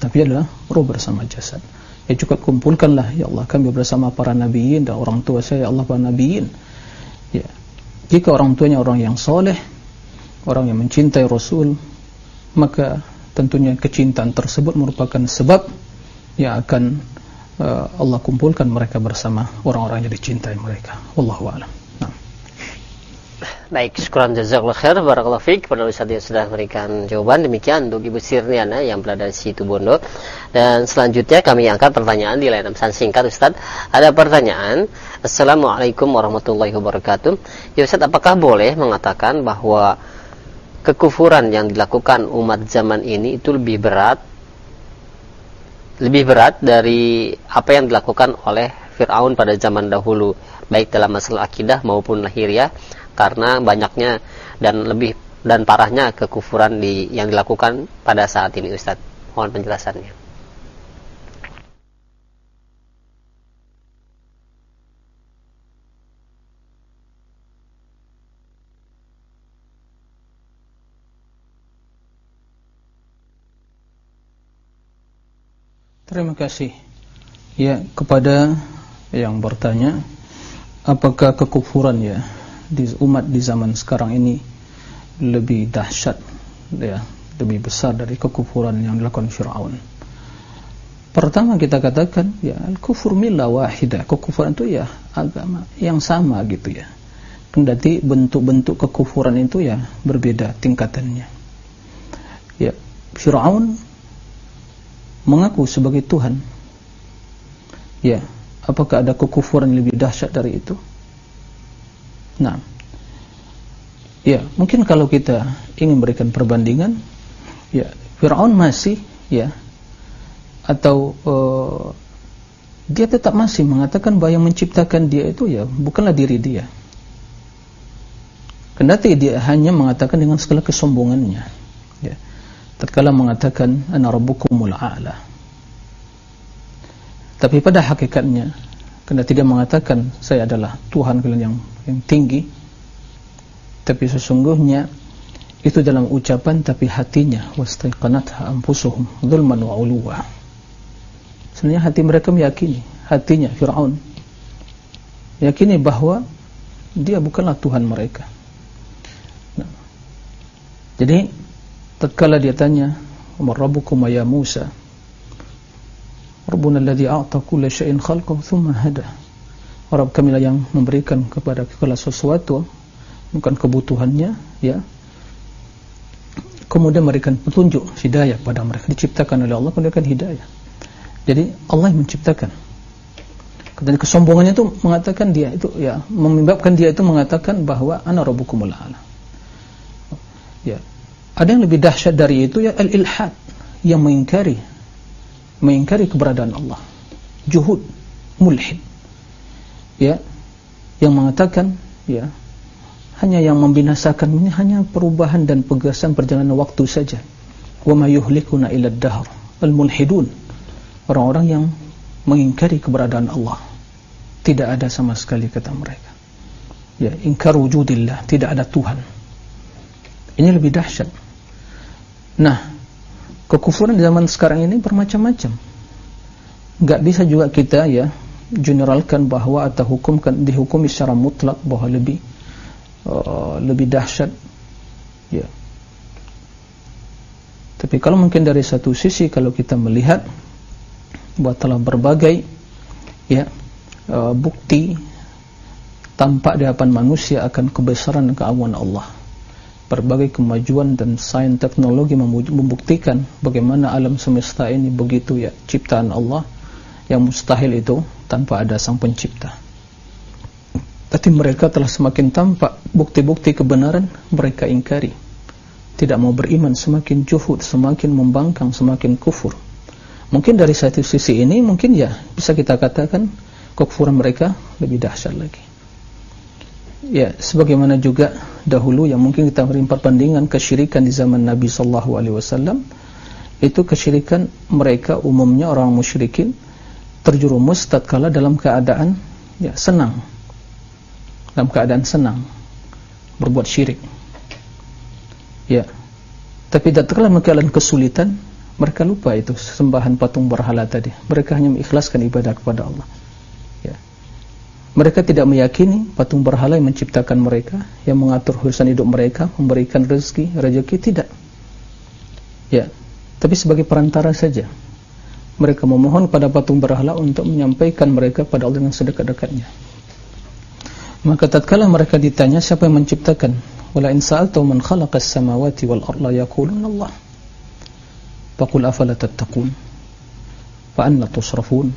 Tapi adalah roh bersama jasad. Ya cukup kumpulkanlah ya Allah kami bersama para nabiin dan orang tua saya ya Allah para nabiin ya jika orang tuanya orang yang soleh orang yang mencintai Rasul maka tentunya kecintaan tersebut merupakan sebab yang akan uh, Allah kumpulkan mereka bersama orang-orang yang dicintai mereka. Wallahu a'lam. Baik, syukuran jazakallahu khair barakallahu fiik kepada Ustaz yang sudah memberikan jawaban. Demikian untuk Ibu Sirniana yang berada di situ Bondo. Dan selanjutnya kami angkat pertanyaan di layanan pesan singkat Ustaz. Ada pertanyaan. Assalamualaikum warahmatullahi wabarakatuh. Ya Ustaz, apakah boleh mengatakan bahwa kekufuran yang dilakukan umat zaman ini itu lebih berat lebih berat dari apa yang dilakukan oleh Fir'aun pada zaman dahulu baik dalam masalah akidah maupun lahiriah karena banyaknya dan lebih dan parahnya kekufuran di, yang dilakukan pada saat ini Ustaz. Mohon penjelasannya. Terima kasih. Ya kepada yang bertanya apakah kekufuran ya di umat di zaman sekarang ini lebih dahsyat ya lebih besar dari kekufuran yang dilakukan Firaun. Pertama kita katakan ya al-kufur millah wahidah. Kekufuran itu ya agama yang sama gitu ya. Kendati bentuk-bentuk kekufuran itu ya berbeda tingkatannya. Ya, Firaun mengaku sebagai Tuhan ya apakah ada kekufuran yang lebih dahsyat dari itu nah. Ya mungkin kalau kita ingin berikan perbandingan ya Fir'aun masih ya atau uh, dia tetap masih mengatakan bahwa yang menciptakan dia itu ya bukanlah diri dia. Kendati dia hanya mengatakan dengan segala kesombongannya ya. Tatkala mengatakan ana rabbukumul a'la. Tapi pada hakikatnya kena tidak mengatakan saya adalah Tuhan kalian yang yang tinggi. Tapi sesungguhnya itu dalam ucapan tapi hatinya. Wastaiqanatha anfusuhum zulman wa uluwa. Sebenarnya hati mereka meyakini hatinya Fir'aun. Yakini bahawa dia bukanlah Tuhan mereka. Nah. jadi tatkala dia tanya Umar Rabbukum ya Musa? Rabbuna alladhi a'ta kulla syai'in khalqahu thumma hada Rabb kami lah yang memberikan kepada segala sesuatu bukan kebutuhannya ya. Kemudian memberikan petunjuk hidayah kepada mereka. Diciptakan oleh Allah kemudian hidayah. Jadi Allah yang menciptakan. Dan kesombongannya itu mengatakan dia itu ya menyebabkan dia itu mengatakan bahawa ana rabbukumul a'la. Ya. Ada yang lebih dahsyat dari itu ya al-ilhad yang mengingkari mengingkari keberadaan Allah. Juhud mulhid ya. Yang mengatakan ya hanya yang membinasakan ini hanya perubahan dan pegasan perjalanan waktu saja. Wa ma yuhlikuna illa ad-dahr. Al-mulhidun. Orang-orang yang mengingkari keberadaan Allah. Tidak ada sama sekali kata mereka. Ya ingkar wujudillah. Tidak ada Tuhan. Ini lebih dahsyat. Nah, kekufuran di zaman sekarang ini bermacam-macam. Enggak bisa juga kita ya generalkan bahawa atau hukumkan dihukumi secara mutlak bahawa lebih uh, lebih dahsyat. Ya. Tapi kalau mungkin dari satu sisi kalau kita melihat bahawa telah berbagai ya uh, bukti tampak di hadapan manusia akan kebesaran keagungan Allah berbagai kemajuan dan sains teknologi membuktikan bagaimana alam semesta ini begitu ya ciptaan Allah yang mustahil itu tanpa ada sang pencipta. Tapi mereka telah semakin tampak bukti-bukti kebenaran mereka ingkari. Tidak mau beriman semakin juhud semakin membangkang semakin kufur. Mungkin dari satu sisi ini mungkin ya bisa kita katakan kekufuran mereka lebih dahsyat lagi. Ya sebagaimana juga dahulu yang mungkin kita beri perbandingan kesyirikan di zaman Nabi sallallahu alaihi wasallam itu kesyirikan mereka umumnya orang musyrikin terjerumus tatkala dalam keadaan ya senang. Dalam keadaan senang. Berbuat syirik. Ya. Tapi tatkala dalam kesulitan mereka lupa itu sembahan patung berhala tadi. Mereka hanya mengikhlaskan ibadah kepada Allah. Ya. Mereka tidak meyakini patung berhala yang menciptakan mereka yang mengatur urusan hidup mereka memberikan rezeki rezeki tidak. Ya. Tapi sebagai perantara saja mereka memohon pada patung berhala untuk menyampaikan mereka pada Allah yang sedekat-dekatnya Maka tatkala mereka ditanya siapa yang menciptakan? Wala in sa'altu man khalaqas samawati wal arda yaquluna Allah. Faqul afala tattaqun? Fa anna tusrafun?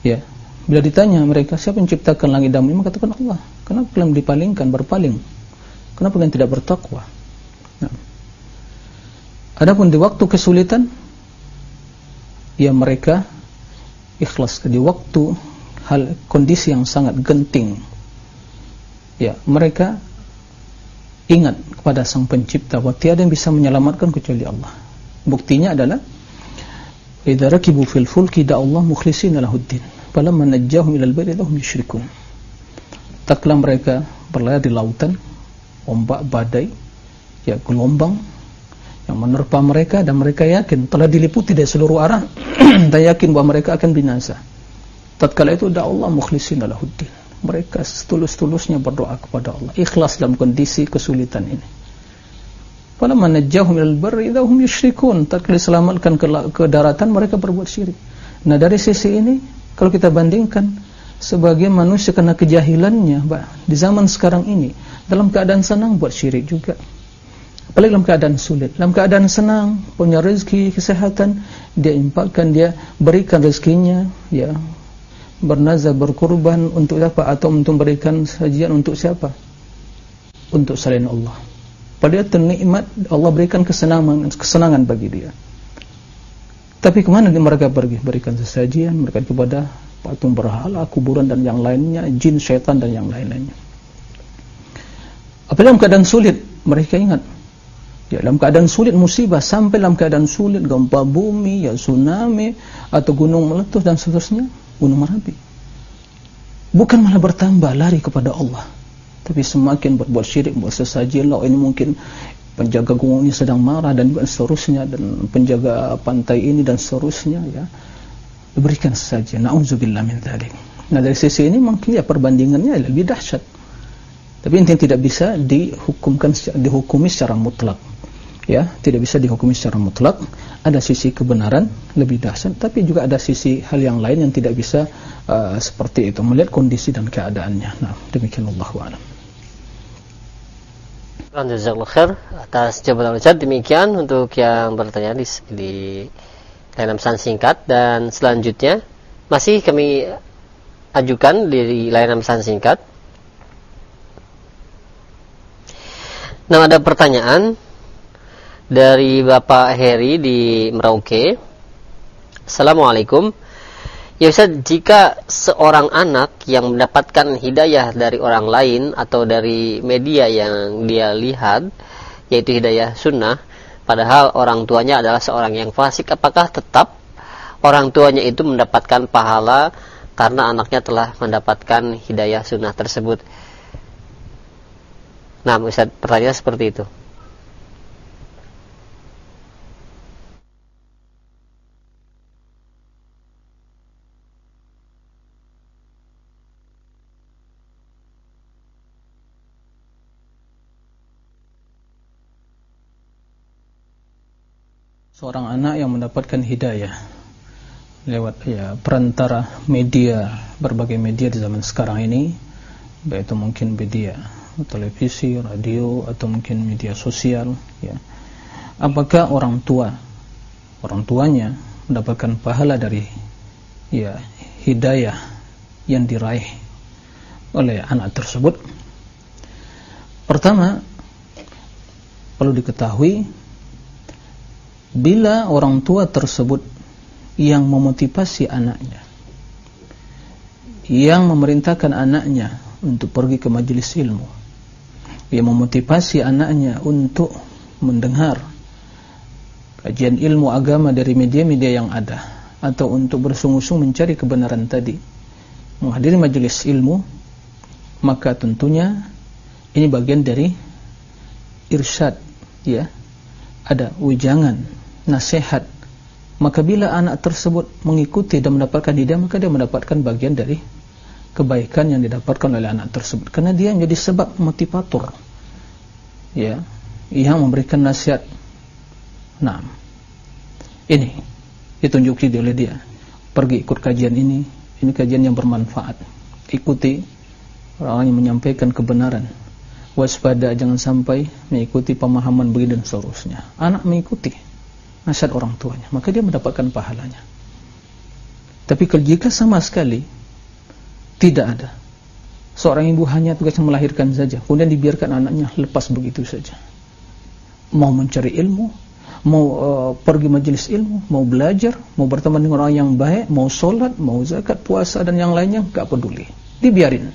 Ya. Bila ditanya mereka siapa yang menciptakan langit dan bumi? Maka katakan Allah. Kenapa kalian dipalingkan berpaling? Kenapa kalian tidak bertakwa? Nah. Adapun di waktu kesulitan ya mereka ikhlas. Di waktu hal kondisi yang sangat genting. Ya mereka ingat kepada sang pencipta bahawa tiada yang bisa menyelamatkan kecuali Allah. Buktinya adalah idza rakibu fil fulki da Allah mukhlisin lahuddin falamma najjahum ila al-barri lahum yushrikun. Taklah mereka berlayar di lautan ombak badai ya gelombang yang menerpa mereka dan mereka yakin telah diliputi dari seluruh arah <clears throat> dan yakin bahawa mereka akan binasa. Tatkala itu da Allah mukhlisin lahuddin mereka setulus-tulusnya berdoa kepada Allah. Ikhlas dalam kondisi kesulitan ini. Pada mana jauh minal barri idahum yushrikun. Tak diselamatkan ke, ke daratan mereka berbuat syirik. Nah dari sisi ini kalau kita bandingkan sebagai manusia karena kejahilannya bah, di zaman sekarang ini dalam keadaan senang buat syirik juga apalagi dalam keadaan sulit. Dalam keadaan senang punya rezeki kesehatan dia impakkan dia berikan rezekinya ya. Bernazar berkurban untuk apa atau untuk memberikan sajian untuk siapa? Untuk selain Allah. Padahal ternikmat Allah berikan kesenangan kesenangan bagi dia. Tapi kemana mereka pergi? Berikan sesajian mereka kepada patung berhala kuburan dan yang lainnya jin syaitan dan yang lain-lainnya. Apabila dalam keadaan sulit mereka ingat ya dalam keadaan sulit musibah sampai dalam keadaan sulit gempa bumi ya tsunami atau gunung meletus dan seterusnya gunung merapi. Bukan malah bertambah lari kepada Allah. Tapi semakin berbuat syirik buat sesaji Allah ini mungkin penjaga gunung ini sedang marah dan seterusnya dan penjaga pantai ini dan seterusnya ya. Diberikan sesaji. Na'udzubillah min dhalik. Nah dari sisi ini mungkin ya perbandingannya lebih dahsyat. Tapi intinya tidak bisa dihukumkan dihukumi secara mutlak ya tidak bisa dihukumi secara mutlak. Ada sisi kebenaran lebih dahsyat tapi juga ada sisi hal yang lain yang tidak bisa uh, seperti itu. Melihat kondisi dan keadaannya. Nah demikian Allah a'lam. Jazakallah khair atas jawaban Ustaz. Demikian untuk yang bertanya di, di layanan pesan singkat. Dan selanjutnya masih kami ajukan di layanan pesan singkat. Nah ada pertanyaan dari Bapak Heri di Merauke. Assalamualaikum. Ya Ustaz, jika seorang anak yang mendapatkan hidayah dari orang lain atau dari media yang dia lihat, yaitu hidayah sunnah, padahal orang tuanya adalah seorang yang fasik, apakah tetap orang tuanya itu mendapatkan pahala karena anaknya telah mendapatkan hidayah sunnah tersebut? Nah, Ustaz, pertanyaan seperti itu. Seorang anak yang mendapatkan hidayah lewat ya perantara media berbagai media di zaman sekarang ini baik itu mungkin media televisi, radio atau mungkin media sosial ya. Apakah orang tua orang tuanya mendapatkan pahala dari ya hidayah yang diraih oleh anak tersebut? Pertama perlu diketahui bila orang tua tersebut yang memotivasi anaknya yang memerintahkan anaknya untuk pergi ke majlis ilmu yang memotivasi anaknya untuk mendengar kajian ilmu agama dari media-media yang ada atau untuk bersungguh-sungguh mencari kebenaran tadi menghadiri majelis ilmu maka tentunya ini bagian dari irsyad ya. Ada ujangan nasihat maka bila anak tersebut mengikuti dan mendapatkan hidayah maka dia mendapatkan bagian dari kebaikan yang didapatkan oleh anak tersebut. Karena dia menjadi sebab motivator ya yang memberikan nasihat. Nah ini ditunjuki oleh dia. Pergi ikut kajian ini. Ini kajian yang bermanfaat. Ikuti orang yang menyampaikan kebenaran. Waspada jangan sampai mengikuti pemahaman begini dan seterusnya. Anak mengikuti nasihat orang tuanya maka dia mendapatkan pahalanya tapi jika sama sekali tidak ada seorang ibu hanya tugasnya melahirkan saja kemudian dibiarkan anaknya lepas begitu saja mau mencari ilmu mau uh, pergi majlis ilmu, mau belajar, mau berteman dengan orang yang baik, mau solat, mau zakat, puasa dan yang lainnya, tak peduli. Dibiarin.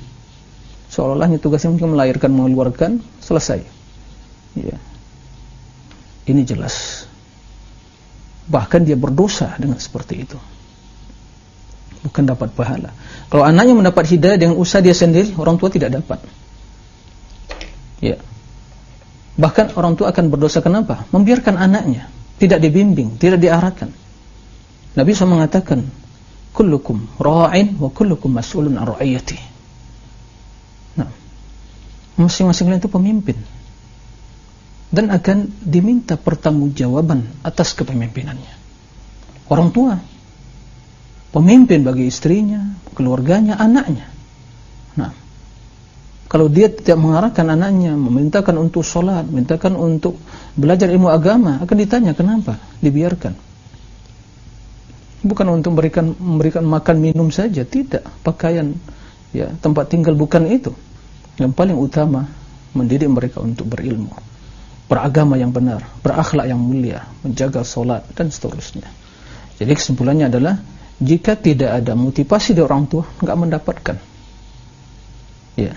Seolah-olahnya tugasnya mungkin melahirkan, mengeluarkan, selesai. Ya. Ini jelas. Bahkan dia berdosa dengan seperti itu. Bukan dapat pahala. Kalau anaknya mendapat hidayah dengan usaha dia sendiri, orang tua tidak dapat. Ya. Bahkan orang tua akan berdosa kenapa? Membiarkan anaknya tidak dibimbing, tidak diarahkan. Nabi SAW mengatakan, "Kullukum ra'in wa kullukum mas'ulun an ra'iyati." Nah, masing-masing itu pemimpin dan akan diminta pertanggungjawaban atas kepemimpinannya. Orang tua pemimpin bagi istrinya, keluarganya, anaknya. Nah, kalau dia tidak mengarahkan anaknya, memintakan untuk sholat, memintakan untuk belajar ilmu agama, akan ditanya kenapa dibiarkan. Bukan untuk memberikan memberikan makan minum saja, tidak. Pakaian, ya tempat tinggal bukan itu. Yang paling utama mendidik mereka untuk berilmu, beragama yang benar, berakhlak yang mulia, menjaga sholat dan seterusnya. Jadi kesimpulannya adalah jika tidak ada motivasi dari orang tua, enggak mendapatkan. Ya.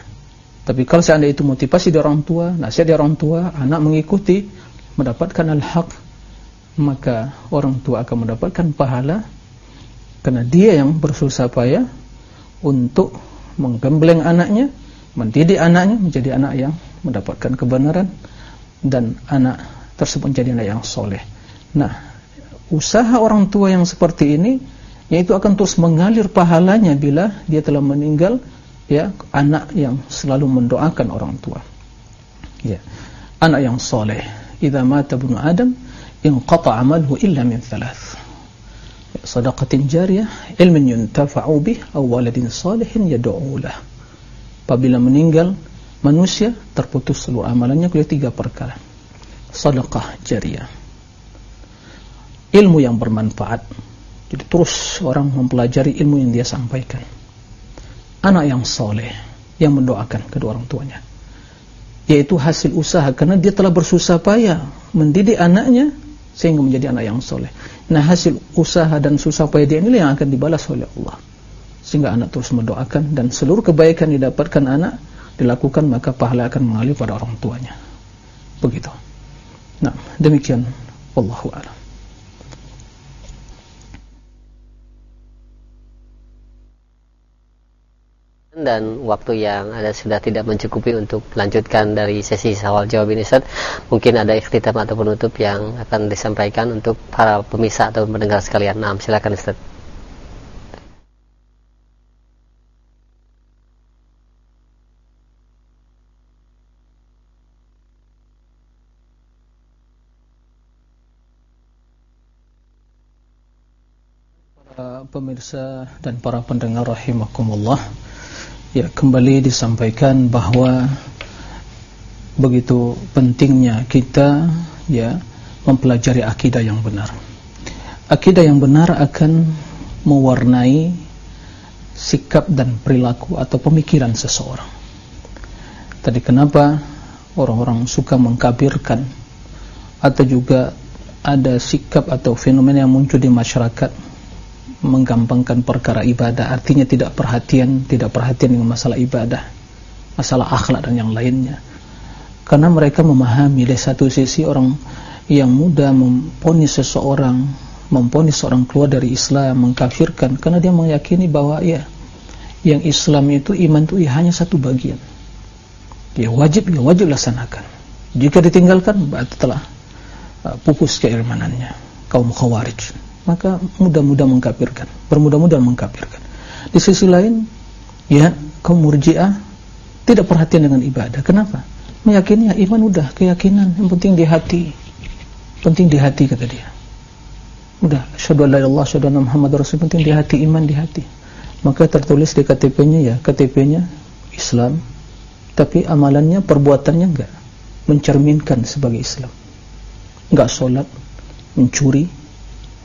Tapi kalau seandainya itu motivasi dari orang tua, nasihat dari orang tua, anak mengikuti, mendapatkan al-haq, maka orang tua akan mendapatkan pahala karena dia yang bersusah payah untuk menggembleng anaknya, mendidik anaknya menjadi anak yang mendapatkan kebenaran dan anak tersebut menjadi anak yang soleh. Nah, usaha orang tua yang seperti ini, yaitu akan terus mengalir pahalanya bila dia telah meninggal ya anak yang selalu mendoakan orang tua. Ya anak yang soleh. Idza mata ibnu adam inqata amaluhu illa min thalath. Sadaqatin jariyah ilmin yuntafa'u bih aw waladin salihin yad'u lah. Apabila meninggal manusia terputus seluruh amalannya oleh tiga perkara. Sedekah jariyah ilmu yang bermanfaat. Jadi terus orang mempelajari ilmu yang dia sampaikan. Anak yang soleh yang mendoakan kedua orang tuanya. Yaitu hasil usaha karena dia telah bersusah payah mendidik anaknya sehingga menjadi anak yang soleh. Nah hasil usaha dan susah payah dia inilah yang akan dibalas oleh Allah. Sehingga anak terus mendoakan dan seluruh kebaikan didapatkan anak dilakukan maka pahala akan mengalir pada orang tuanya. Begitu. Nah demikian. Wallahu a'lam. dan waktu yang ada sudah tidak mencukupi untuk melanjutkan dari sesi sawal jawab ini Ustaz mungkin ada ikhtitam atau penutup yang akan disampaikan untuk para pemirsa atau mendengar sekalian. Nah silakan Ustaz pemirsa dan para pendengar rahimakumullah Ya, kembali disampaikan bahawa begitu pentingnya kita ya mempelajari akidah yang benar. Akidah yang benar akan mewarnai sikap dan perilaku atau pemikiran seseorang. Tadi kenapa orang-orang suka mengkabirkan atau juga ada sikap atau fenomena yang muncul di masyarakat menggampangkan perkara ibadah. Artinya tidak perhatian tidak perhatian dengan masalah ibadah masalah akhlak dan yang lainnya. Karena mereka memahami dari satu sisi orang yang mudah memponis seseorang memponis seorang keluar dari Islam mengkafirkan karena dia meyakini bahwa ya yang Islam itu iman itu ya hanya satu bagian. Dia wajib ya wajib laksanakan. Jika ditinggalkan berarti telah uh, pupus keimanannya kaum khawarij maka mudah-mudah mengkafirkan. Bermudah-mudah mengkafirkan. Di sisi lain ya kaum murjiah tidak perhatian dengan ibadah. Kenapa? Meyakini ya iman udah keyakinan. Yang penting di hati. Penting di hati kata dia. Udah syahadu la ilallah syahadu anna muhammad rasul. Penting di hati iman di hati. Maka tertulis di KTP-nya ya KTP-nya Islam. Tapi amalannya perbuatannya enggak mencerminkan sebagai Islam. Enggak solat mencuri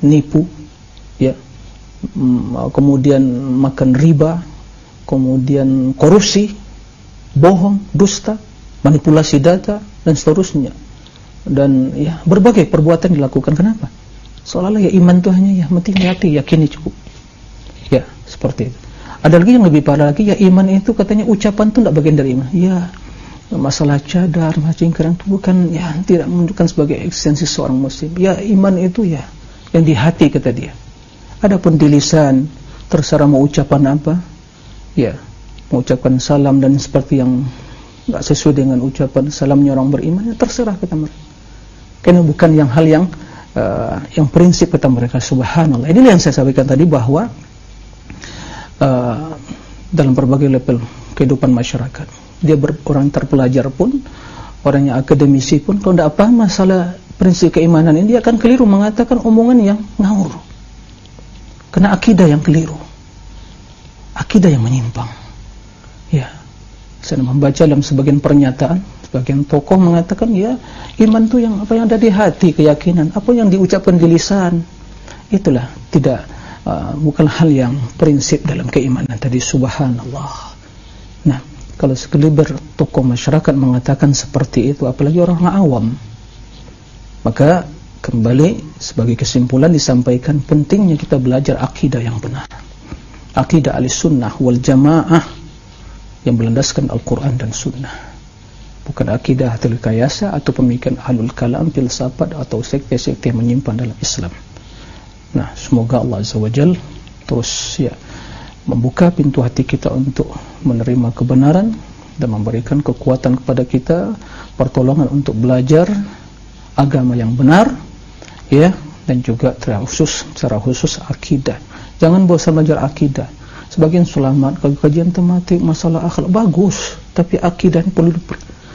nipu ya. Mm, kemudian makan riba kemudian korupsi bohong dusta manipulasi data dan seterusnya. Dan ya berbagai perbuatan dilakukan. Kenapa? Seolah-olah ya iman itu hanya ya penting hati yakini cukup. Ya seperti itu. Ada lagi yang lebih parah lagi ya iman itu katanya ucapan itu tidak bagian dari iman. Ya masalah cadar macam kerang itu bukan ya tidak menunjukkan sebagai eksistensi seorang muslim. Ya iman itu ya yang di hati kata dia. Adapun di lisan terserah mau ucapan apa. Ya mau ucapan salam dan seperti yang tidak sesuai dengan ucapan salamnya orang beriman ya terserah kata mereka. Karena bukan yang hal yang uh, yang prinsip kata mereka subhanallah. Ini yang saya sampaikan tadi bahwa uh, dalam berbagai level kehidupan masyarakat dia ber, orang terpelajar pun orang yang akademisi pun kalau tidak paham masalah prinsip keimanan ini dia akan keliru mengatakan omongan yang ngawur. Kena akidah yang keliru. Akidah yang menyimpang. Ya. Saya membaca dalam sebagian pernyataan sebagian tokoh mengatakan ya iman itu yang apa yang ada di hati keyakinan apa yang diucapkan di lisan. Itulah tidak uh, bukan hal yang prinsip dalam keimanan tadi subhanallah. Nah kalau sekeliber tokoh masyarakat mengatakan seperti itu apalagi orang awam maka kembali sebagai kesimpulan disampaikan pentingnya kita belajar akidah yang benar. Akidah al-sunnah wal jamaah yang berlandaskan Al-Quran dan sunnah. Bukan akidah telekayasa atau pemikiran ahlul kalam filsafat atau sekte-sekte yang menyimpan dalam Islam. Nah semoga Allah Azza wa Jal terus ya membuka pintu hati kita untuk menerima kebenaran dan memberikan kekuatan kepada kita pertolongan untuk belajar agama yang benar ya dan juga secara khusus secara khusus akidah. Jangan bosan belajar akidah. Sebagian selamat kajian tematik masalah akhlak bagus. Tapi akidah perlu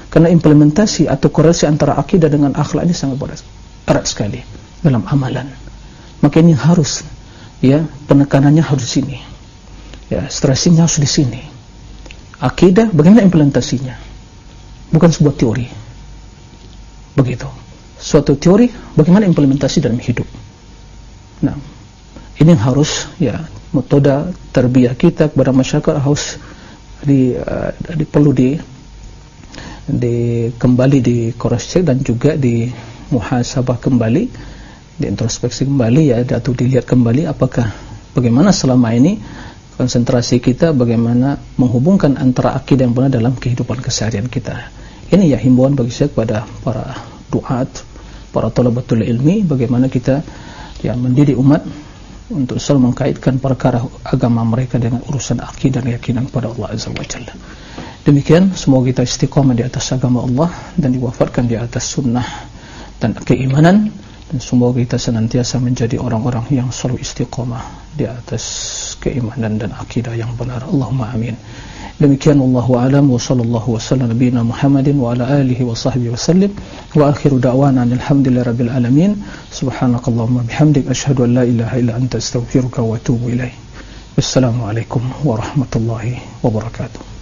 karena implementasi atau korelasi antara akidah dengan akhlak ini sangat berat, erat sekali dalam amalan. Maka ini harus ya penekanannya harus sini. Ya stressingnya harus di sini. Akidah bagaimana implementasinya? Bukan sebuah teori. Begitu suatu teori bagaimana implementasi dalam hidup. Nah, ini yang harus ya metode terbiak kita kepada masyarakat harus di, uh, perlu di di kembali di check dan juga di muhasabah kembali di introspeksi kembali ya atau dilihat kembali apakah bagaimana selama ini konsentrasi kita bagaimana menghubungkan antara akidah yang benar dalam kehidupan keseharian kita ini ya himbauan bagi saya kepada para duat para talabatul ilmi bagaimana kita ya mendidik umat untuk selalu mengkaitkan perkara agama mereka dengan urusan akidah dan keyakinan kepada Allah Azza wa Jalla. Demikian semoga kita istiqamah di atas agama Allah dan diwafatkan di atas sunnah dan keimanan dan semoga kita senantiasa menjadi orang-orang yang selalu istiqamah di atas keimanan dan akidah yang benar. Allahumma amin. Demikian wallahu alam wa sallallahu wasallam nabiyina Muhammadin wa ala alihi wa sahbihi wasallim wa akhiru da'wana alhamdulillahi rabbil alamin. Subhanakallahumma bihamdik ashhadu an la ilaha illa anta astaghfiruka wa atubu ilaik assalamu alaikum warahmatullahi wabarakatuh